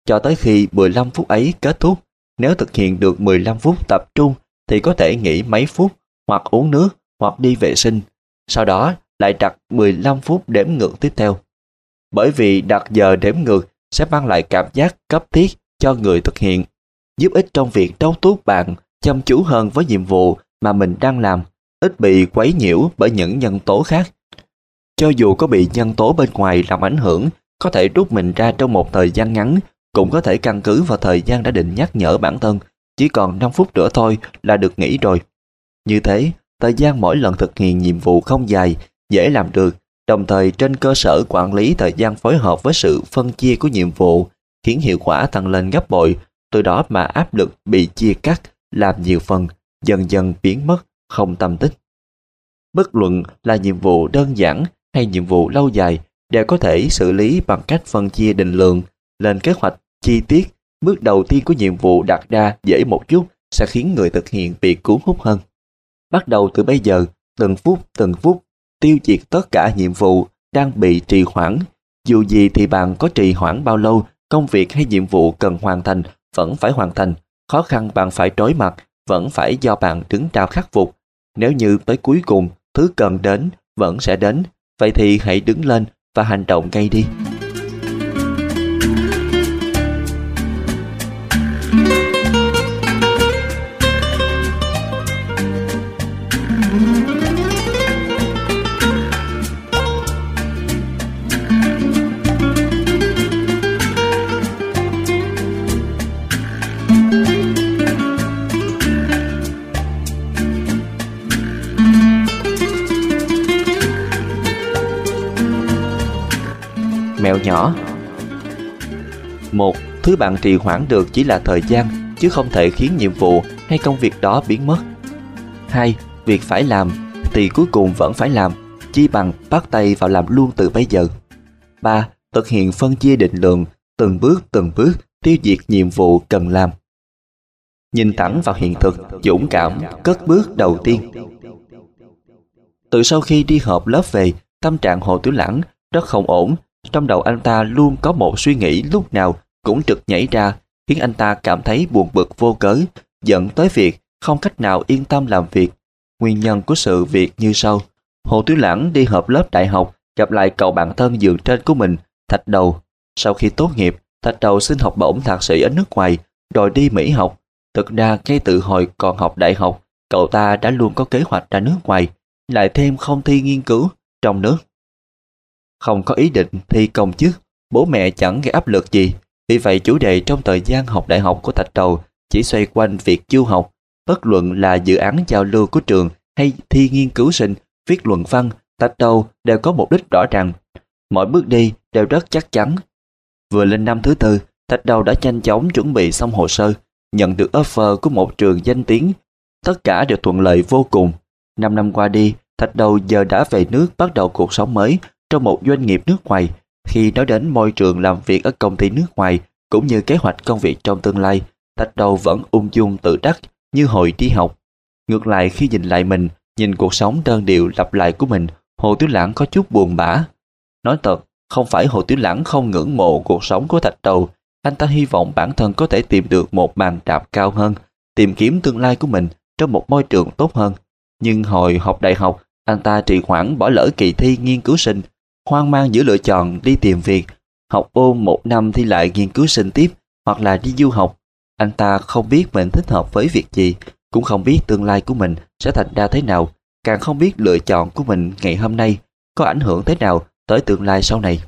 Cho tới khi 15 phút ấy kết thúc, nếu thực hiện được 15 phút tập trung thì có thể nghỉ mấy phút hoặc uống nước hoặc đi vệ sinh. Sau đó lại đặt 15 phút đếm ngược tiếp theo. Bởi vì đặt giờ đếm ngược sẽ mang lại cảm giác cấp thiết cho người thực hiện, giúp ích trong việc đấu túc bạn chăm chú hơn với nhiệm vụ mà mình đang làm, ít bị quấy nhiễu bởi những nhân tố khác. Cho dù có bị nhân tố bên ngoài làm ảnh hưởng, có thể rút mình ra trong một thời gian ngắn, cũng có thể căn cứ vào thời gian đã định nhắc nhở bản thân, chỉ còn 5 phút nữa thôi là được nghỉ rồi. Như thế, thời gian mỗi lần thực hiện nhiệm vụ không dài, dễ làm được, đồng thời trên cơ sở quản lý thời gian phối hợp với sự phân chia của nhiệm vụ, khiến hiệu quả tăng lên gấp bội, từ đó mà áp lực bị chia cắt làm nhiều phần, dần dần biến mất, không tâm tích. Bất luận là nhiệm vụ đơn giản hay nhiệm vụ lâu dài đều có thể xử lý bằng cách phân chia định lượng, lên kế hoạch chi tiết. Bước đầu tiên của nhiệm vụ đặt ra dễ một chút sẽ khiến người thực hiện bị cuốn hút hơn. Bắt đầu từ bây giờ, từng phút từng phút, tiêu diệt tất cả nhiệm vụ đang bị trì hoãn. Dù gì thì bạn có trì hoãn bao lâu, công việc hay nhiệm vụ cần hoàn thành vẫn phải hoàn thành khó khăn bạn phải đối mặt vẫn phải do bạn đứng ra khắc phục. Nếu như tới cuối cùng thứ cần đến vẫn sẽ đến, vậy thì hãy đứng lên và hành động ngay đi. Mèo nhỏ một Thứ bạn trì hoãn được chỉ là thời gian chứ không thể khiến nhiệm vụ hay công việc đó biến mất. hai Việc phải làm thì cuối cùng vẫn phải làm, chi bằng bắt tay vào làm luôn từ bây giờ. ba Thực hiện phân chia định lượng, từng bước từng bước tiêu diệt nhiệm vụ cần làm. Nhìn thẳng vào hiện thực, dũng cảm, cất bước đầu tiên. Từ sau khi đi họp lớp về, tâm trạng Hồ Tiểu Lãng rất không ổn trong đầu anh ta luôn có một suy nghĩ lúc nào cũng trực nhảy ra, khiến anh ta cảm thấy buồn bực vô cớ, dẫn tới việc không cách nào yên tâm làm việc. Nguyên nhân của sự việc như sau. Hồ Tiểu Lãng đi họp lớp đại học, gặp lại cậu bạn thân giường trên của mình, Thạch Đầu. Sau khi tốt nghiệp, Thạch Đầu xin học bổng thạc sĩ ở nước ngoài, rồi đi Mỹ học. Thực ra ngay từ hồi còn học đại học, cậu ta đã luôn có kế hoạch ra nước ngoài, lại thêm không thi nghiên cứu trong nước. Không có ý định thi công chức, bố mẹ chẳng gây áp lực gì. Vì vậy chủ đề trong thời gian học đại học của Thạch Đầu chỉ xoay quanh việc du học, bất luận là dự án giao lưu của trường hay thi nghiên cứu sinh, viết luận văn, Thạch Đầu đều có mục đích rõ ràng. Mọi bước đi đều rất chắc chắn. Vừa lên năm thứ tư, Thạch Đầu đã nhanh chóng chuẩn bị xong hồ sơ, nhận được offer của một trường danh tiếng. Tất cả đều thuận lợi vô cùng. Năm năm qua đi, Thạch Đầu giờ đã về nước bắt đầu cuộc sống mới trong một doanh nghiệp nước ngoài, khi nói đến môi trường làm việc ở công ty nước ngoài cũng như kế hoạch công việc trong tương lai, Thạch Đầu vẫn ung dung tự đắc như hồi đi học. Ngược lại khi nhìn lại mình, nhìn cuộc sống đơn điệu lặp lại của mình, Hồ Tiểu Lãng có chút buồn bã. Nói thật, không phải Hồ Tiểu Lãng không ngưỡng mộ cuộc sống của Thạch Đầu, anh ta hy vọng bản thân có thể tìm được một màn đạp cao hơn, tìm kiếm tương lai của mình trong một môi trường tốt hơn. Nhưng hồi học đại học, anh ta trì hoãn bỏ lỡ kỳ thi nghiên cứu sinh, hoang mang giữa lựa chọn đi tìm việc, học ôn một năm thi lại nghiên cứu sinh tiếp hoặc là đi du học. Anh ta không biết mình thích hợp với việc gì, cũng không biết tương lai của mình sẽ thành ra thế nào, càng không biết lựa chọn của mình ngày hôm nay có ảnh hưởng thế nào tới tương lai sau này.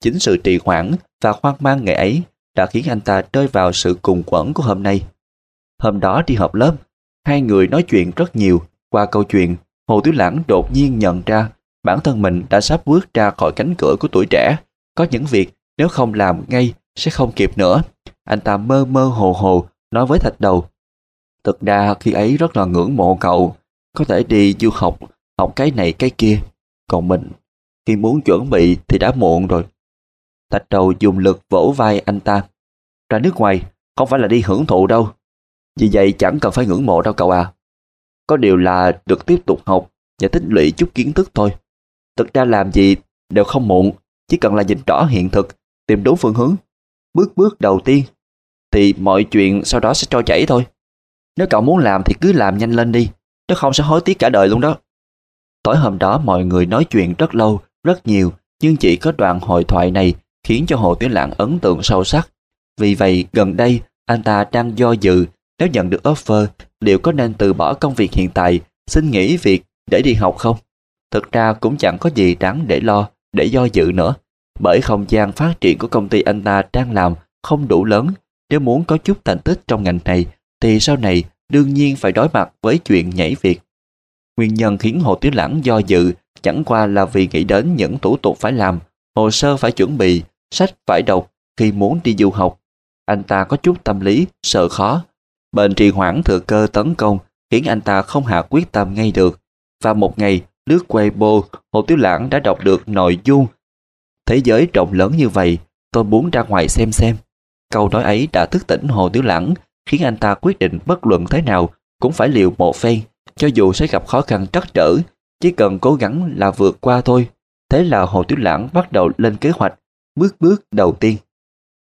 Chính sự trì hoãn và hoang mang ngày ấy đã khiến anh ta rơi vào sự cùng quẩn của hôm nay. Hôm đó đi họp lớp, hai người nói chuyện rất nhiều. Qua câu chuyện, Hồ Tiểu Lãng đột nhiên nhận ra bản thân mình đã sắp bước ra khỏi cánh cửa của tuổi trẻ. Có những việc nếu không làm ngay sẽ không kịp nữa. Anh ta mơ mơ hồ hồ nói với thạch đầu. Thực ra khi ấy rất là ngưỡng mộ cậu, có thể đi du học, học cái này cái kia. Còn mình, khi muốn chuẩn bị thì đã muộn rồi. Thạch đầu dùng lực vỗ vai anh ta. Ra nước ngoài, không phải là đi hưởng thụ đâu. Vì vậy chẳng cần phải ngưỡng mộ đâu cậu à. Có điều là được tiếp tục học và tích lũy chút kiến thức thôi. Thực ra làm gì đều không muộn, chỉ cần là nhìn rõ hiện thực, tìm đúng phương hướng. Bước bước đầu tiên, thì mọi chuyện sau đó sẽ trôi chảy thôi. Nếu cậu muốn làm thì cứ làm nhanh lên đi, nếu không sẽ hối tiếc cả đời luôn đó. Tối hôm đó mọi người nói chuyện rất lâu, rất nhiều, nhưng chỉ có đoạn hội thoại này khiến cho Hồ tiến Lãng ấn tượng sâu sắc. Vì vậy, gần đây, anh ta đang do dự nếu nhận được offer, liệu có nên từ bỏ công việc hiện tại, xin nghỉ việc để đi học không? Thực ra cũng chẳng có gì đáng để lo, để do dự nữa. Bởi không gian phát triển của công ty anh ta đang làm không đủ lớn. Nếu muốn có chút thành tích trong ngành này, thì sau này đương nhiên phải đối mặt với chuyện nhảy việc. Nguyên nhân khiến Hồ Tiểu Lãng do dự chẳng qua là vì nghĩ đến những thủ tục phải làm, hồ sơ phải chuẩn bị, sách phải đọc khi muốn đi du học. Anh ta có chút tâm lý, sợ khó. Bệnh trì hoãn thừa cơ tấn công khiến anh ta không hạ quyết tâm ngay được. Và một ngày, lướt Weibo, Hồ Tiểu Lãng đã đọc được nội dung. Thế giới rộng lớn như vậy, tôi muốn ra ngoài xem xem. Câu nói ấy đã thức tỉnh Hồ Tiểu Lãng, khiến anh ta quyết định bất luận thế nào cũng phải liều một phen, cho dù sẽ gặp khó khăn trắc trở, chỉ cần cố gắng là vượt qua thôi. Thế là Hồ Tiểu Lãng bắt đầu lên kế hoạch bước bước đầu tiên.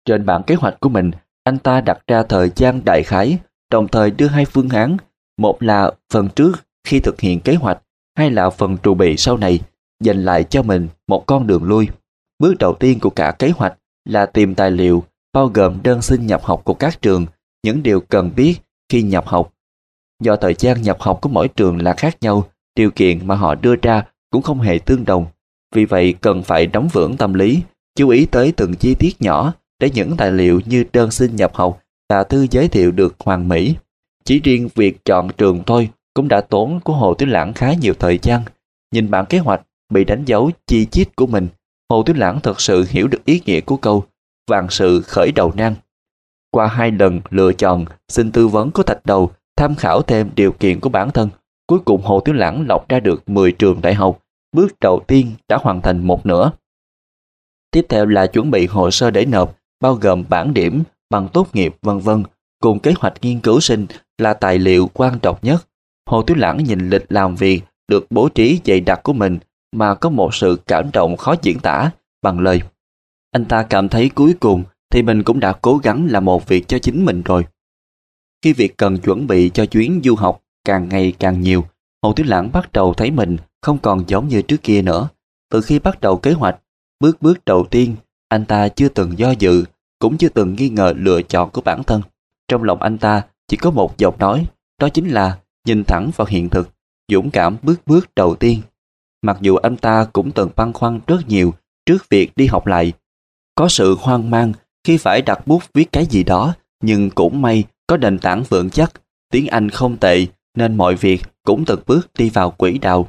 Trên bản kế hoạch của mình, anh ta đặt ra thời gian đại khái, đồng thời đưa hai phương án, một là phần trước khi thực hiện kế hoạch, hay là phần trù bị sau này, dành lại cho mình một con đường lui. Bước đầu tiên của cả kế hoạch là tìm tài liệu, bao gồm đơn xin nhập học của các trường, những điều cần biết khi nhập học. Do thời gian nhập học của mỗi trường là khác nhau, điều kiện mà họ đưa ra cũng không hề tương đồng. Vì vậy cần phải đóng vững tâm lý, chú ý tới từng chi tiết nhỏ để những tài liệu như đơn xin nhập học và thư giới thiệu được hoàn mỹ. Chỉ riêng việc chọn trường thôi cũng đã tốn của Hồ Tiểu Lãng khá nhiều thời gian. Nhìn bản kế hoạch bị đánh dấu chi chít của mình, Hồ Tiểu Lãng thật sự hiểu được ý nghĩa của câu vạn sự khởi đầu nan. Qua hai lần lựa chọn, xin tư vấn của thạch đầu, tham khảo thêm điều kiện của bản thân, cuối cùng Hồ Tiểu Lãng lọc ra được 10 trường đại học, bước đầu tiên đã hoàn thành một nửa. Tiếp theo là chuẩn bị hồ sơ để nộp, bao gồm bản điểm, bằng tốt nghiệp vân vân cùng kế hoạch nghiên cứu sinh là tài liệu quan trọng nhất. Hồ Tiểu Lãng nhìn lịch làm việc được bố trí dày đặc của mình mà có một sự cảm động khó diễn tả bằng lời. Anh ta cảm thấy cuối cùng thì mình cũng đã cố gắng làm một việc cho chính mình rồi. Khi việc cần chuẩn bị cho chuyến du học càng ngày càng nhiều, Hồ Tiểu Lãng bắt đầu thấy mình không còn giống như trước kia nữa. Từ khi bắt đầu kế hoạch, bước bước đầu tiên, anh ta chưa từng do dự, cũng chưa từng nghi ngờ lựa chọn của bản thân. Trong lòng anh ta chỉ có một giọng nói, đó chính là nhìn thẳng vào hiện thực, dũng cảm bước bước đầu tiên. Mặc dù anh ta cũng từng băn khoăn rất nhiều trước việc đi học lại. Có sự hoang mang khi phải đặt bút viết cái gì đó, nhưng cũng may có nền tảng vững chắc, tiếng Anh không tệ nên mọi việc cũng từng bước đi vào quỹ đạo.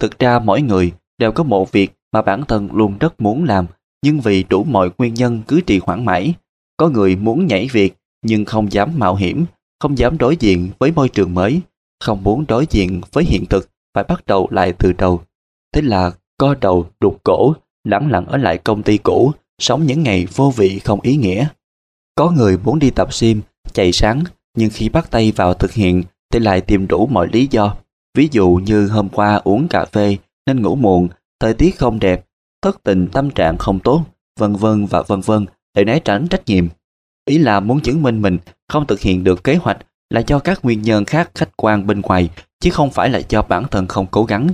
Thực ra mỗi người đều có một việc mà bản thân luôn rất muốn làm, nhưng vì đủ mọi nguyên nhân cứ trì hoãn mãi. Có người muốn nhảy việc nhưng không dám mạo hiểm, không dám đối diện với môi trường mới, không muốn đối diện với hiện thực, phải bắt đầu lại từ đầu. Thế là co đầu đục cổ, lẳng lặng ở lại công ty cũ, sống những ngày vô vị không ý nghĩa. Có người muốn đi tập sim, chạy sáng, nhưng khi bắt tay vào thực hiện thì lại tìm đủ mọi lý do. Ví dụ như hôm qua uống cà phê nên ngủ muộn, thời tiết không đẹp, thất tình tâm trạng không tốt, vân vân và vân vân để né tránh trách nhiệm. Ý là muốn chứng minh mình không thực hiện được kế hoạch là do các nguyên nhân khác khách quan bên ngoài chứ không phải là do bản thân không cố gắng.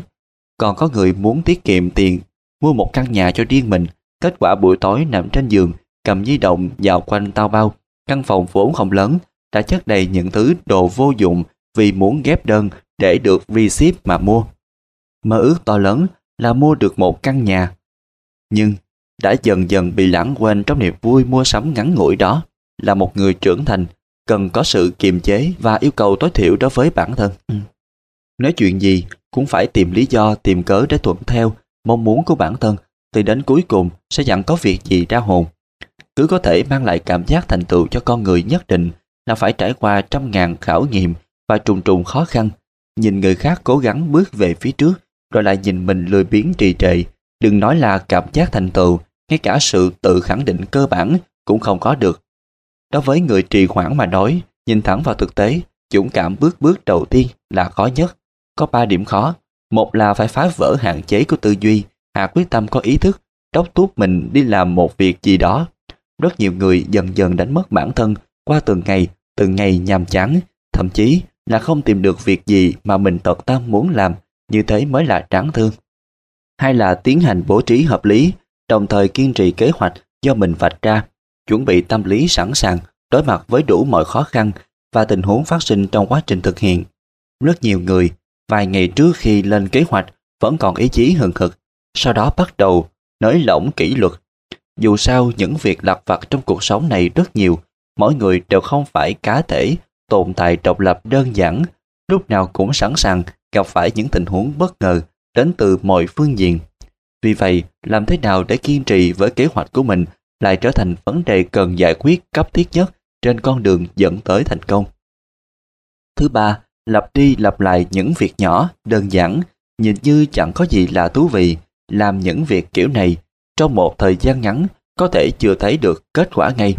Còn có người muốn tiết kiệm tiền mua một căn nhà cho riêng mình, kết quả buổi tối nằm trên giường cầm di động dạo quanh tao bao, căn phòng vốn không lớn đã chất đầy những thứ đồ vô dụng vì muốn ghép đơn để được V-ship mà mua. Mơ ước to lớn là mua được một căn nhà. Nhưng đã dần dần bị lãng quên trong niềm vui mua sắm ngắn ngủi đó là một người trưởng thành cần có sự kiềm chế và yêu cầu tối thiểu đối với bản thân. Ừ. Nói chuyện gì cũng phải tìm lý do tìm cớ để thuận theo mong muốn của bản thân thì đến cuối cùng sẽ chẳng có việc gì ra hồn. Cứ có thể mang lại cảm giác thành tựu cho con người nhất định là phải trải qua trăm ngàn khảo nghiệm và trùng trùng khó khăn. Nhìn người khác cố gắng bước về phía trước rồi lại nhìn mình lười biếng trì trệ. Đừng nói là cảm giác thành tựu, ngay cả sự tự khẳng định cơ bản cũng không có được. Đối với người trì hoãn mà nói, nhìn thẳng vào thực tế, dũng cảm bước bước đầu tiên là khó nhất. Có ba điểm khó. Một là phải phá vỡ hạn chế của tư duy, hạ quyết tâm có ý thức, đốc thúc mình đi làm một việc gì đó. Rất nhiều người dần dần đánh mất bản thân qua từng ngày, từng ngày nhàm chán, thậm chí là không tìm được việc gì mà mình tận tâm muốn làm, như thế mới là đáng thương. Hay là tiến hành bố trí hợp lý, đồng thời kiên trì kế hoạch do mình vạch ra, chuẩn bị tâm lý sẵn sàng đối mặt với đủ mọi khó khăn và tình huống phát sinh trong quá trình thực hiện. Rất nhiều người, vài ngày trước khi lên kế hoạch vẫn còn ý chí hừng hực, sau đó bắt đầu nới lỏng kỷ luật. Dù sao những việc lặt vặt trong cuộc sống này rất nhiều, mỗi người đều không phải cá thể, tồn tại độc lập đơn giản, lúc nào cũng sẵn sàng gặp phải những tình huống bất ngờ đến từ mọi phương diện. Vì vậy, làm thế nào để kiên trì với kế hoạch của mình lại trở thành vấn đề cần giải quyết cấp thiết nhất trên con đường dẫn tới thành công. Thứ ba, lặp đi lặp lại những việc nhỏ, đơn giản, nhìn như chẳng có gì là thú vị, làm những việc kiểu này trong một thời gian ngắn có thể chưa thấy được kết quả ngay.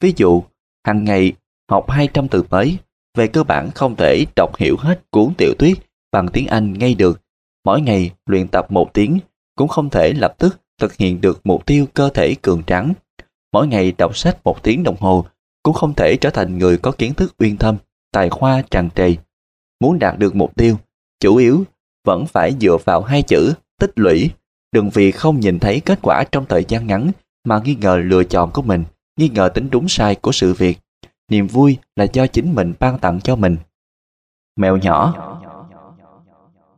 Ví dụ, hàng ngày học 200 từ mới, về cơ bản không thể đọc hiểu hết cuốn tiểu thuyết bằng tiếng Anh ngay được. Mỗi ngày luyện tập một tiếng cũng không thể lập tức thực hiện được mục tiêu cơ thể cường trắng Mỗi ngày đọc sách một tiếng đồng hồ cũng không thể trở thành người có kiến thức uyên thâm, tài khoa tràn trề. Muốn đạt được mục tiêu, chủ yếu vẫn phải dựa vào hai chữ tích lũy. Đừng vì không nhìn thấy kết quả trong thời gian ngắn mà nghi ngờ lựa chọn của mình, nghi ngờ tính đúng sai của sự việc. Niềm vui là do chính mình ban tặng cho mình. Mèo nhỏ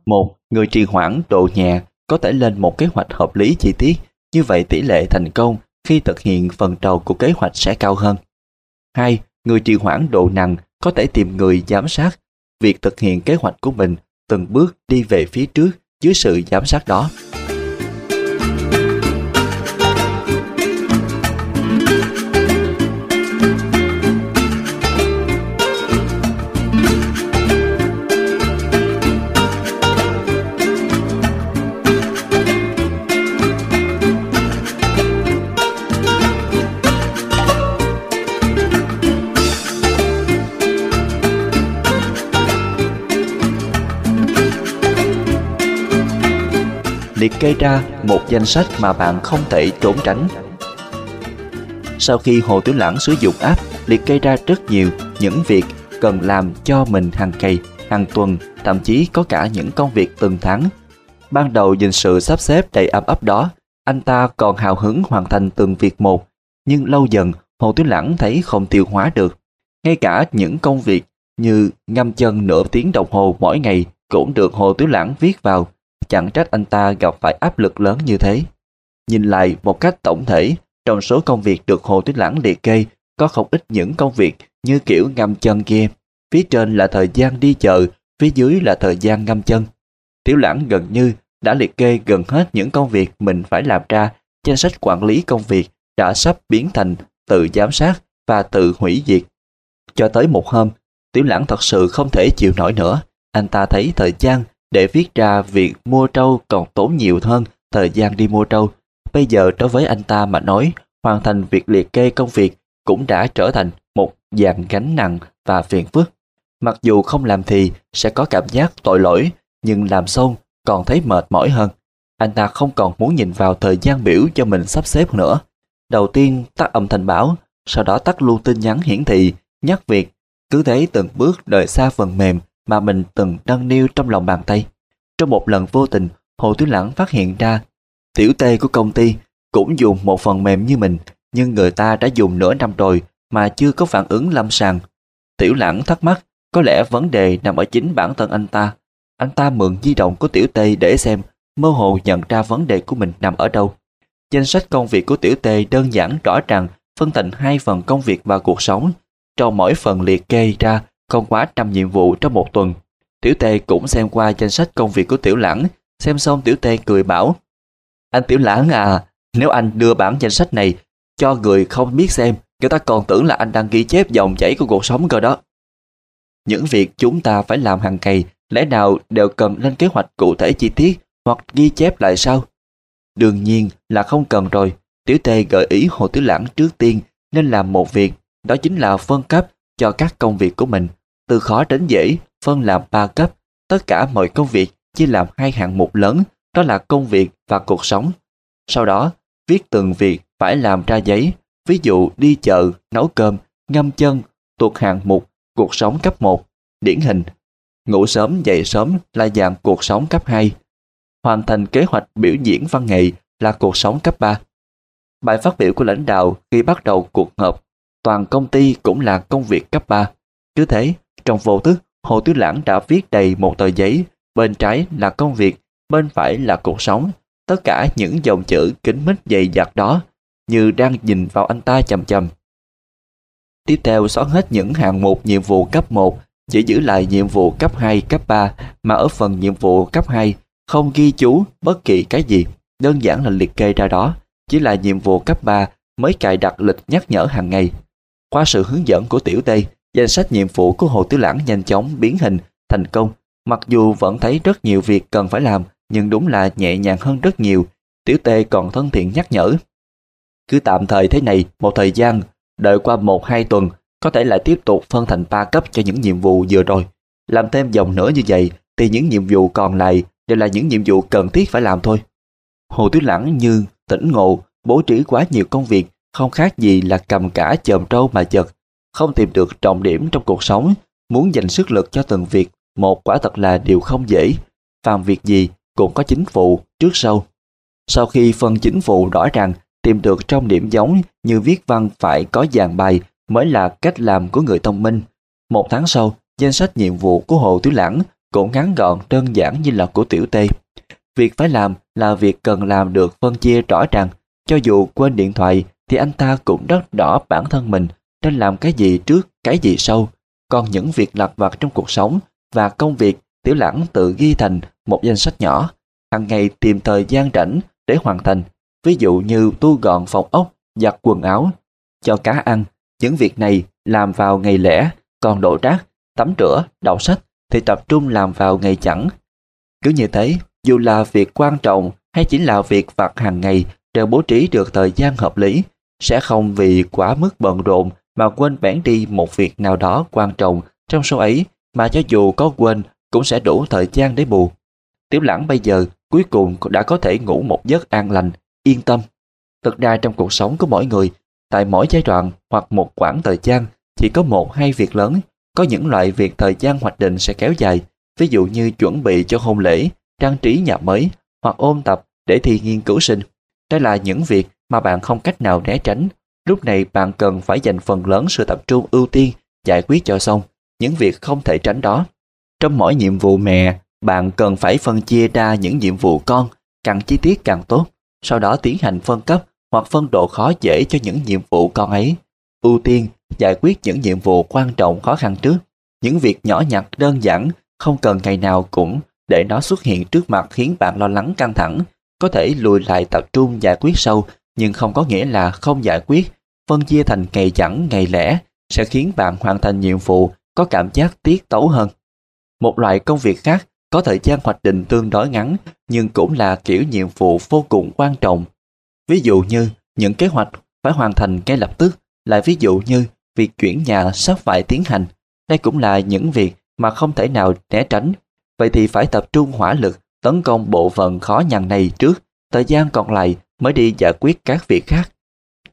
Một, người trì hoãn độ nhẹ có thể lên một kế hoạch hợp lý chi tiết, như vậy tỷ lệ thành công khi thực hiện phần đầu của kế hoạch sẽ cao hơn. 2. Người trì hoãn độ nặng có thể tìm người giám sát việc thực hiện kế hoạch của mình từng bước đi về phía trước dưới sự giám sát đó. Gây ra một danh sách mà bạn không thể trốn tránh. Sau khi Hồ Tiểu Lãng sử dụng app, liệt kê ra rất nhiều những việc cần làm cho mình hàng ngày, hàng tuần, thậm chí có cả những công việc từng tháng. Ban đầu nhìn sự sắp xếp đầy ấm ấp đó, anh ta còn hào hứng hoàn thành từng việc một, nhưng lâu dần Hồ Tiểu Lãng thấy không tiêu hóa được. Ngay cả những công việc như ngâm chân nửa tiếng đồng hồ mỗi ngày cũng được Hồ Tiểu Lãng viết vào chẳng trách anh ta gặp phải áp lực lớn như thế. Nhìn lại một cách tổng thể, trong số công việc được Hồ Tuyết Lãng liệt kê, có không ít những công việc như kiểu ngâm chân kia. Phía trên là thời gian đi chợ, phía dưới là thời gian ngâm chân. Tiểu Lãng gần như đã liệt kê gần hết những công việc mình phải làm ra, danh sách quản lý công việc đã sắp biến thành tự giám sát và tự hủy diệt. Cho tới một hôm, Tiểu Lãng thật sự không thể chịu nổi nữa. Anh ta thấy thời gian để viết ra việc mua trâu còn tốn nhiều hơn thời gian đi mua trâu. Bây giờ đối với anh ta mà nói, hoàn thành việc liệt kê công việc cũng đã trở thành một dàn gánh nặng và phiền phức. Mặc dù không làm thì sẽ có cảm giác tội lỗi, nhưng làm xong còn thấy mệt mỏi hơn. Anh ta không còn muốn nhìn vào thời gian biểu cho mình sắp xếp nữa. Đầu tiên tắt âm thanh báo, sau đó tắt luôn tin nhắn hiển thị, nhắc việc. Cứ thế từng bước đợi xa phần mềm mà mình từng nâng niu trong lòng bàn tay. Trong một lần vô tình, Hồ Tiểu Lãng phát hiện ra tiểu tê của công ty cũng dùng một phần mềm như mình, nhưng người ta đã dùng nửa năm rồi mà chưa có phản ứng lâm sàng. Tiểu Lãng thắc mắc, có lẽ vấn đề nằm ở chính bản thân anh ta. Anh ta mượn di động của tiểu tê để xem, mơ hồ nhận ra vấn đề của mình nằm ở đâu. Danh sách công việc của tiểu tê đơn giản rõ ràng phân thành hai phần công việc và cuộc sống. Trong mỗi phần liệt kê ra không quá trăm nhiệm vụ trong một tuần. Tiểu tê cũng xem qua danh sách công việc của tiểu lãng, xem xong tiểu tê cười bảo Anh tiểu lãng à, nếu anh đưa bản danh sách này cho người không biết xem, người ta còn tưởng là anh đang ghi chép dòng chảy của cuộc sống cơ đó. Những việc chúng ta phải làm hàng ngày lẽ nào đều cần lên kế hoạch cụ thể chi tiết hoặc ghi chép lại sao? Đương nhiên là không cần rồi. Tiểu Tê gợi ý Hồ Tiểu Lãng trước tiên nên làm một việc, đó chính là phân cấp cho các công việc của mình. Từ khó đến dễ, phân làm ba cấp. Tất cả mọi công việc chia làm hai hạng mục lớn, đó là công việc và cuộc sống. Sau đó, viết từng việc phải làm ra giấy, ví dụ đi chợ, nấu cơm, ngâm chân, thuộc hạng mục cuộc sống cấp 1, điển hình. Ngủ sớm dậy sớm là dạng cuộc sống cấp 2. Hoàn thành kế hoạch biểu diễn văn nghệ là cuộc sống cấp 3. Bài phát biểu của lãnh đạo khi bắt đầu cuộc họp toàn công ty cũng là công việc cấp 3. Cứ thế, trong vô thức, Hồ Tứ Lãng đã viết đầy một tờ giấy, bên trái là công việc, bên phải là cuộc sống. Tất cả những dòng chữ kính mít dày dặt đó, như đang nhìn vào anh ta chầm chầm. Tiếp theo xóa hết những hạng mục nhiệm vụ cấp 1, chỉ giữ lại nhiệm vụ cấp 2, cấp 3, mà ở phần nhiệm vụ cấp 2 không ghi chú bất kỳ cái gì, đơn giản là liệt kê ra đó, chỉ là nhiệm vụ cấp 3 mới cài đặt lịch nhắc nhở hàng ngày. Qua sự hướng dẫn của Tiểu Tây, danh sách nhiệm vụ của Hồ Tứ Lãng nhanh chóng biến hình thành công. Mặc dù vẫn thấy rất nhiều việc cần phải làm, nhưng đúng là nhẹ nhàng hơn rất nhiều. Tiểu Tê còn thân thiện nhắc nhở. Cứ tạm thời thế này, một thời gian, đợi qua một hai tuần, có thể lại tiếp tục phân thành ba cấp cho những nhiệm vụ vừa rồi. Làm thêm dòng nữa như vậy, thì những nhiệm vụ còn lại đều là những nhiệm vụ cần thiết phải làm thôi. Hồ Tứ Lãng như tỉnh ngộ, bố trí quá nhiều công việc không khác gì là cầm cả chòm trâu mà chật, không tìm được trọng điểm trong cuộc sống, muốn dành sức lực cho từng việc, một quả thật là điều không dễ. Phàm việc gì cũng có chính phụ trước sau. Sau khi phân chính phụ rõ ràng, tìm được trong điểm giống như viết văn phải có dàn bài mới là cách làm của người thông minh. Một tháng sau, danh sách nhiệm vụ của Hồ Tiểu Lãng cũng ngắn gọn đơn giản như là của Tiểu Tê. Việc phải làm là việc cần làm được phân chia rõ ràng, cho dù quên điện thoại thì anh ta cũng rất rõ bản thân mình nên làm cái gì trước, cái gì sau. Còn những việc lặt vặt trong cuộc sống và công việc Tiểu Lãng tự ghi thành một danh sách nhỏ, hàng ngày tìm thời gian rảnh để hoàn thành. Ví dụ như tu gọn phòng ốc, giặt quần áo, cho cá ăn. Những việc này làm vào ngày lẻ, còn đổ rác, tắm rửa, đọc sách thì tập trung làm vào ngày chẳng. Cứ như thế, dù là việc quan trọng hay chỉ là việc vặt hàng ngày đều bố trí được thời gian hợp lý sẽ không vì quá mức bận rộn mà quên bén đi một việc nào đó quan trọng trong số ấy mà cho dù có quên cũng sẽ đủ thời gian để bù. Tiểu lãng bây giờ cuối cùng đã có thể ngủ một giấc an lành, yên tâm. Thực ra trong cuộc sống của mỗi người, tại mỗi giai đoạn hoặc một khoảng thời gian chỉ có một hai việc lớn, có những loại việc thời gian hoạch định sẽ kéo dài, ví dụ như chuẩn bị cho hôn lễ, trang trí nhà mới hoặc ôn tập để thi nghiên cứu sinh. Đây là những việc mà bạn không cách nào né tránh. Lúc này bạn cần phải dành phần lớn sự tập trung ưu tiên giải quyết cho xong những việc không thể tránh đó. Trong mỗi nhiệm vụ mẹ, bạn cần phải phân chia ra những nhiệm vụ con, càng chi tiết càng tốt, sau đó tiến hành phân cấp hoặc phân độ khó dễ cho những nhiệm vụ con ấy. Ưu tiên giải quyết những nhiệm vụ quan trọng khó khăn trước. Những việc nhỏ nhặt đơn giản không cần ngày nào cũng để nó xuất hiện trước mặt khiến bạn lo lắng căng thẳng, có thể lùi lại tập trung giải quyết sau nhưng không có nghĩa là không giải quyết. Phân chia thành ngày chẳng, ngày lẻ sẽ khiến bạn hoàn thành nhiệm vụ có cảm giác tiết tấu hơn. Một loại công việc khác có thời gian hoạch định tương đối ngắn nhưng cũng là kiểu nhiệm vụ vô cùng quan trọng. Ví dụ như những kế hoạch phải hoàn thành ngay lập tức, lại ví dụ như việc chuyển nhà sắp phải tiến hành. Đây cũng là những việc mà không thể nào né tránh. Vậy thì phải tập trung hỏa lực tấn công bộ phận khó nhằn này trước, thời gian còn lại mới đi giải quyết các việc khác.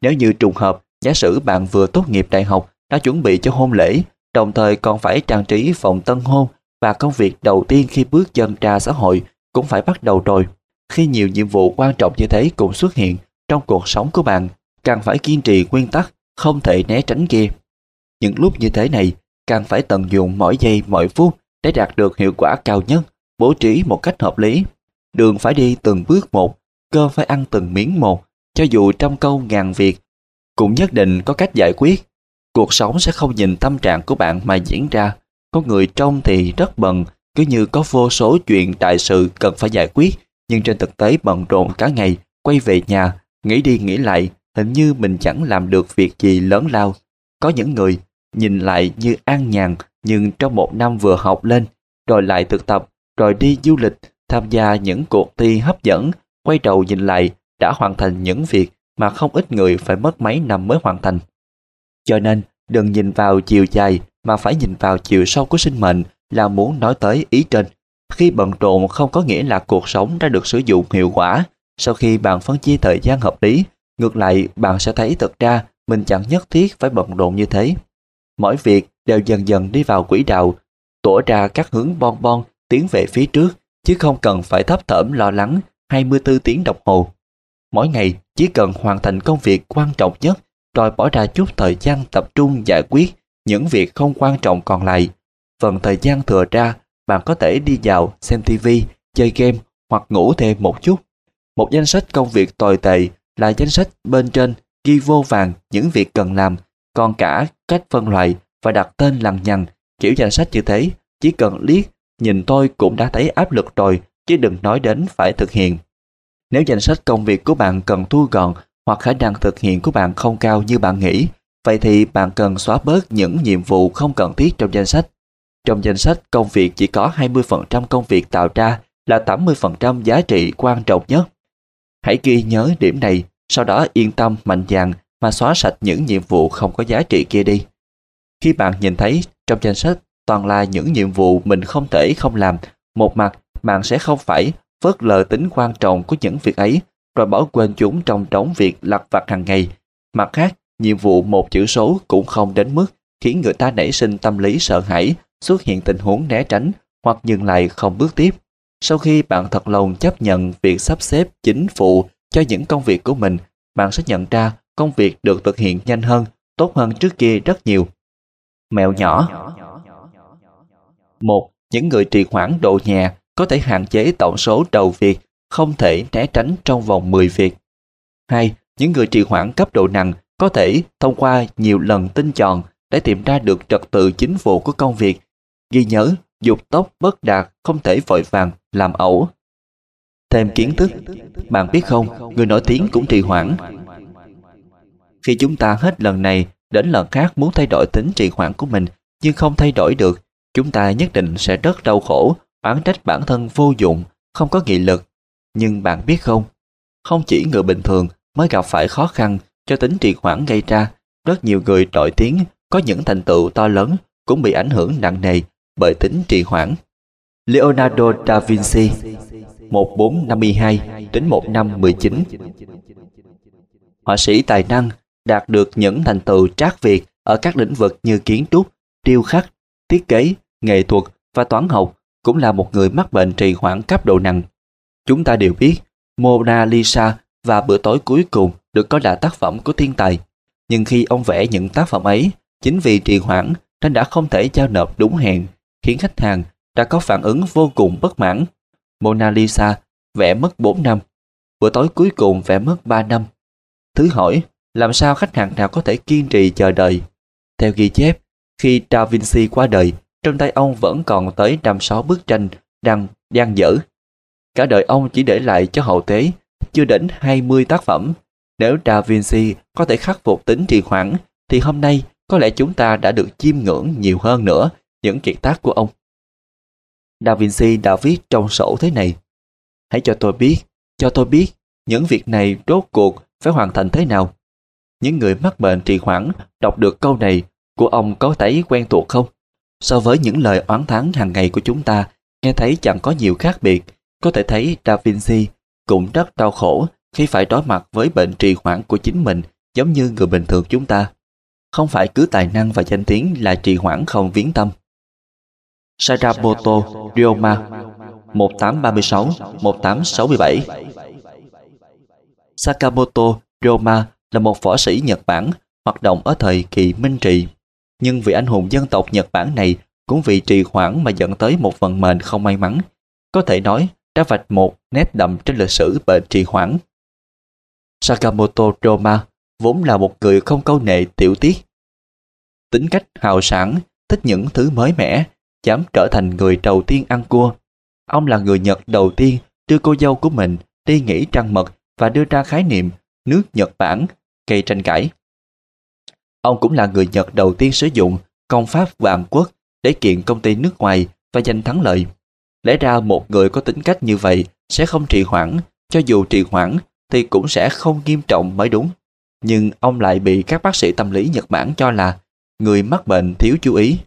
Nếu như trùng hợp, giả sử bạn vừa tốt nghiệp đại học, đã chuẩn bị cho hôn lễ, đồng thời còn phải trang trí phòng tân hôn và công việc đầu tiên khi bước chân ra xã hội cũng phải bắt đầu rồi. Khi nhiều nhiệm vụ quan trọng như thế cũng xuất hiện trong cuộc sống của bạn, càng phải kiên trì nguyên tắc không thể né tránh kia. Những lúc như thế này, càng phải tận dụng mỗi giây mỗi phút để đạt được hiệu quả cao nhất, bố trí một cách hợp lý. Đường phải đi từng bước một, cơm phải ăn từng miếng một, cho dù trong câu ngàn việc, cũng nhất định có cách giải quyết. Cuộc sống sẽ không nhìn tâm trạng của bạn mà diễn ra. Có người trông thì rất bận, cứ như có vô số chuyện đại sự cần phải giải quyết, nhưng trên thực tế bận rộn cả ngày, quay về nhà, nghĩ đi nghĩ lại, hình như mình chẳng làm được việc gì lớn lao. Có những người nhìn lại như an nhàn, nhưng trong một năm vừa học lên, rồi lại thực tập, rồi đi du lịch, tham gia những cuộc thi hấp dẫn, quay đầu nhìn lại đã hoàn thành những việc mà không ít người phải mất mấy năm mới hoàn thành. Cho nên, đừng nhìn vào chiều dài mà phải nhìn vào chiều sâu của sinh mệnh là muốn nói tới ý trên. Khi bận rộn không có nghĩa là cuộc sống đã được sử dụng hiệu quả. Sau khi bạn phân chia thời gian hợp lý, ngược lại bạn sẽ thấy thật ra mình chẳng nhất thiết phải bận rộn như thế. Mỗi việc đều dần dần đi vào quỹ đạo, tỏa ra các hướng bon bon tiến về phía trước, chứ không cần phải thấp thởm lo lắng 24 tiếng đồng hồ. Mỗi ngày chỉ cần hoàn thành công việc quan trọng nhất rồi bỏ ra chút thời gian tập trung giải quyết những việc không quan trọng còn lại. Phần thời gian thừa ra, bạn có thể đi vào, xem TV, chơi game hoặc ngủ thêm một chút. Một danh sách công việc tồi tệ là danh sách bên trên ghi vô vàng những việc cần làm, còn cả cách phân loại và đặt tên lằng nhằng. Kiểu danh sách như thế, chỉ cần liếc, nhìn tôi cũng đã thấy áp lực rồi, chứ đừng nói đến phải thực hiện. Nếu danh sách công việc của bạn cần thu gọn hoặc khả năng thực hiện của bạn không cao như bạn nghĩ, vậy thì bạn cần xóa bớt những nhiệm vụ không cần thiết trong danh sách. Trong danh sách công việc chỉ có 20% công việc tạo ra là 80% giá trị quan trọng nhất. Hãy ghi nhớ điểm này, sau đó yên tâm mạnh dạn mà xóa sạch những nhiệm vụ không có giá trị kia đi. Khi bạn nhìn thấy trong danh sách toàn là những nhiệm vụ mình không thể không làm, một mặt bạn sẽ không phải phớt lờ tính quan trọng của những việc ấy rồi bỏ quên chúng trong trống việc lặt vặt hàng ngày. Mặt khác, nhiệm vụ một chữ số cũng không đến mức khiến người ta nảy sinh tâm lý sợ hãi, xuất hiện tình huống né tránh hoặc dừng lại không bước tiếp. Sau khi bạn thật lòng chấp nhận việc sắp xếp chính phụ cho những công việc của mình, bạn sẽ nhận ra công việc được thực hiện nhanh hơn, tốt hơn trước kia rất nhiều. Mẹo nhỏ một Những người trì hoãn độ nhà có thể hạn chế tổng số đầu việc không thể né tránh trong vòng 10 việc. 2. Những người trì hoãn cấp độ nặng có thể thông qua nhiều lần tinh chọn để tìm ra được trật tự chính vụ của công việc. Ghi nhớ, dục tốc bất đạt không thể vội vàng, làm ẩu. Thêm kiến thức, bạn biết không, người nổi tiếng cũng trì hoãn. Khi chúng ta hết lần này đến lần khác muốn thay đổi tính trì hoãn của mình nhưng không thay đổi được, chúng ta nhất định sẽ rất đau khổ, oán trách bản thân vô dụng, không có nghị lực. Nhưng bạn biết không, không chỉ người bình thường mới gặp phải khó khăn cho tính trì hoãn gây ra, rất nhiều người nổi tiếng có những thành tựu to lớn cũng bị ảnh hưởng nặng nề bởi tính trì hoãn. Leonardo da Vinci 1452 đến 1519 Họa sĩ tài năng đạt được những thành tựu trác việt ở các lĩnh vực như kiến trúc, điêu khắc, thiết kế, nghệ thuật và toán học cũng là một người mắc bệnh trì hoãn cấp độ nặng Chúng ta đều biết Mona Lisa và bữa tối cuối cùng được coi là tác phẩm của thiên tài. Nhưng khi ông vẽ những tác phẩm ấy, chính vì trì hoãn nên đã không thể giao nộp đúng hẹn, khiến khách hàng đã có phản ứng vô cùng bất mãn. Mona Lisa vẽ mất 4 năm, bữa tối cuối cùng vẽ mất 3 năm. Thứ hỏi, làm sao khách hàng nào có thể kiên trì chờ đợi? Theo ghi chép, khi Da Vinci qua đời, trong tay ông vẫn còn tới 5-6 bức tranh đang dang dở Cả đời ông chỉ để lại cho hậu thế chưa đến 20 tác phẩm. Nếu Da Vinci có thể khắc phục tính trì hoãn, thì hôm nay có lẽ chúng ta đã được chiêm ngưỡng nhiều hơn nữa những kiệt tác của ông. Da Vinci đã viết trong sổ thế này. Hãy cho tôi biết, cho tôi biết những việc này rốt cuộc phải hoàn thành thế nào. Những người mắc bệnh trì hoãn đọc được câu này của ông có thấy quen thuộc không? So với những lời oán thán hàng ngày của chúng ta, nghe thấy chẳng có nhiều khác biệt. Có thể thấy Da Vinci cũng rất đau khổ khi phải đối mặt với bệnh trì hoãn của chính mình giống như người bình thường chúng ta. Không phải cứ tài năng và danh tiếng là trì hoãn không viếng tâm. Sarapoto Ryoma 1836-1867 Sakamoto Ryoma là một võ sĩ Nhật Bản hoạt động ở thời kỳ Minh Trị. Nhưng vị anh hùng dân tộc Nhật Bản này cũng vì trì hoãn mà dẫn tới một vận mệnh không may mắn. Có thể nói đã vạch một nét đậm trên lịch sử bệnh trì hoãn. Sakamoto Roma vốn là một người không câu nệ tiểu tiết. Tính cách hào sản, thích những thứ mới mẻ, dám trở thành người đầu tiên ăn cua. Ông là người Nhật đầu tiên đưa cô dâu của mình đi nghỉ trăng mật và đưa ra khái niệm nước Nhật Bản gây tranh cãi. Ông cũng là người Nhật đầu tiên sử dụng công pháp vạn quốc để kiện công ty nước ngoài và giành thắng lợi. Lẽ ra một người có tính cách như vậy sẽ không trì hoãn, cho dù trì hoãn thì cũng sẽ không nghiêm trọng mới đúng. Nhưng ông lại bị các bác sĩ tâm lý Nhật Bản cho là người mắc bệnh thiếu chú ý.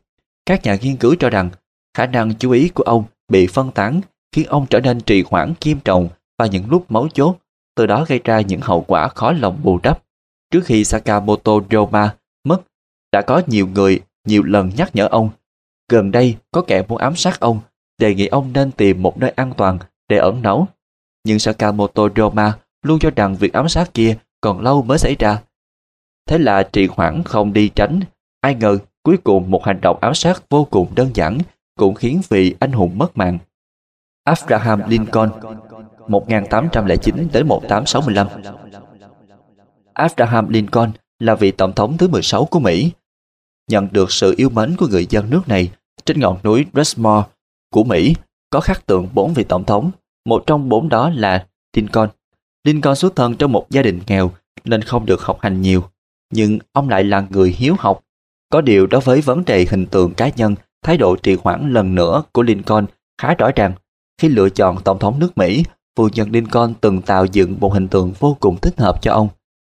Các nhà nghiên cứu cho rằng khả năng chú ý của ông bị phân tán khiến ông trở nên trì hoãn nghiêm trọng và những lúc máu chốt, từ đó gây ra những hậu quả khó lòng bù đắp. Trước khi Sakamoto Roma đã có nhiều người nhiều lần nhắc nhở ông. Gần đây có kẻ muốn ám sát ông, đề nghị ông nên tìm một nơi an toàn để ẩn náu. Nhưng Sakamoto Roma luôn cho rằng việc ám sát kia còn lâu mới xảy ra. Thế là trì hoãn không đi tránh, ai ngờ cuối cùng một hành động ám sát vô cùng đơn giản cũng khiến vị anh hùng mất mạng. Abraham Lincoln 1809 đến 1865 Abraham Lincoln là vị tổng thống thứ 16 của Mỹ. Nhận được sự yêu mến của người dân nước này, trên ngọn núi Rushmore của Mỹ có khắc tượng bốn vị tổng thống, một trong bốn đó là Lincoln. Lincoln xuất thân trong một gia đình nghèo nên không được học hành nhiều, nhưng ông lại là người hiếu học. Có điều đối với vấn đề hình tượng cá nhân, thái độ trì hoãn lần nữa của Lincoln khá rõ ràng. Khi lựa chọn tổng thống nước Mỹ, phu nhân Lincoln từng tạo dựng một hình tượng vô cùng thích hợp cho ông.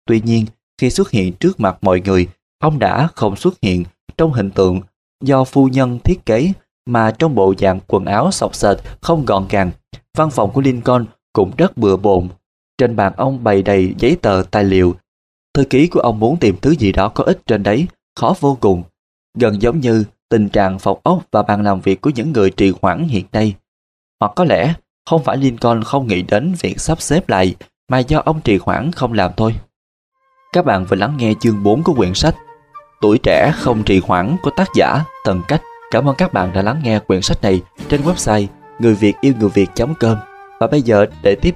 Tuy nhiên, khi xuất hiện trước mặt mọi người, ông đã không xuất hiện trong hình tượng do phu nhân thiết kế mà trong bộ dạng quần áo sọc sệt không gọn gàng. Văn phòng của Lincoln cũng rất bừa bộn. Trên bàn ông bày đầy giấy tờ tài liệu. Thư ký của ông muốn tìm thứ gì đó có ích trên đấy, khó vô cùng. Gần giống như tình trạng phòng ốc và bàn làm việc của những người trì hoãn hiện nay. Hoặc có lẽ không phải Lincoln không nghĩ đến việc sắp xếp lại mà do ông trì hoãn không làm thôi. Các bạn vừa lắng nghe chương 4 của quyển sách Tuổi trẻ không trì hoãn của tác giả Tần Cách. Cảm ơn các bạn đã lắng nghe quyển sách này trên website người việt yêu người việt.com Và bây giờ để tiếp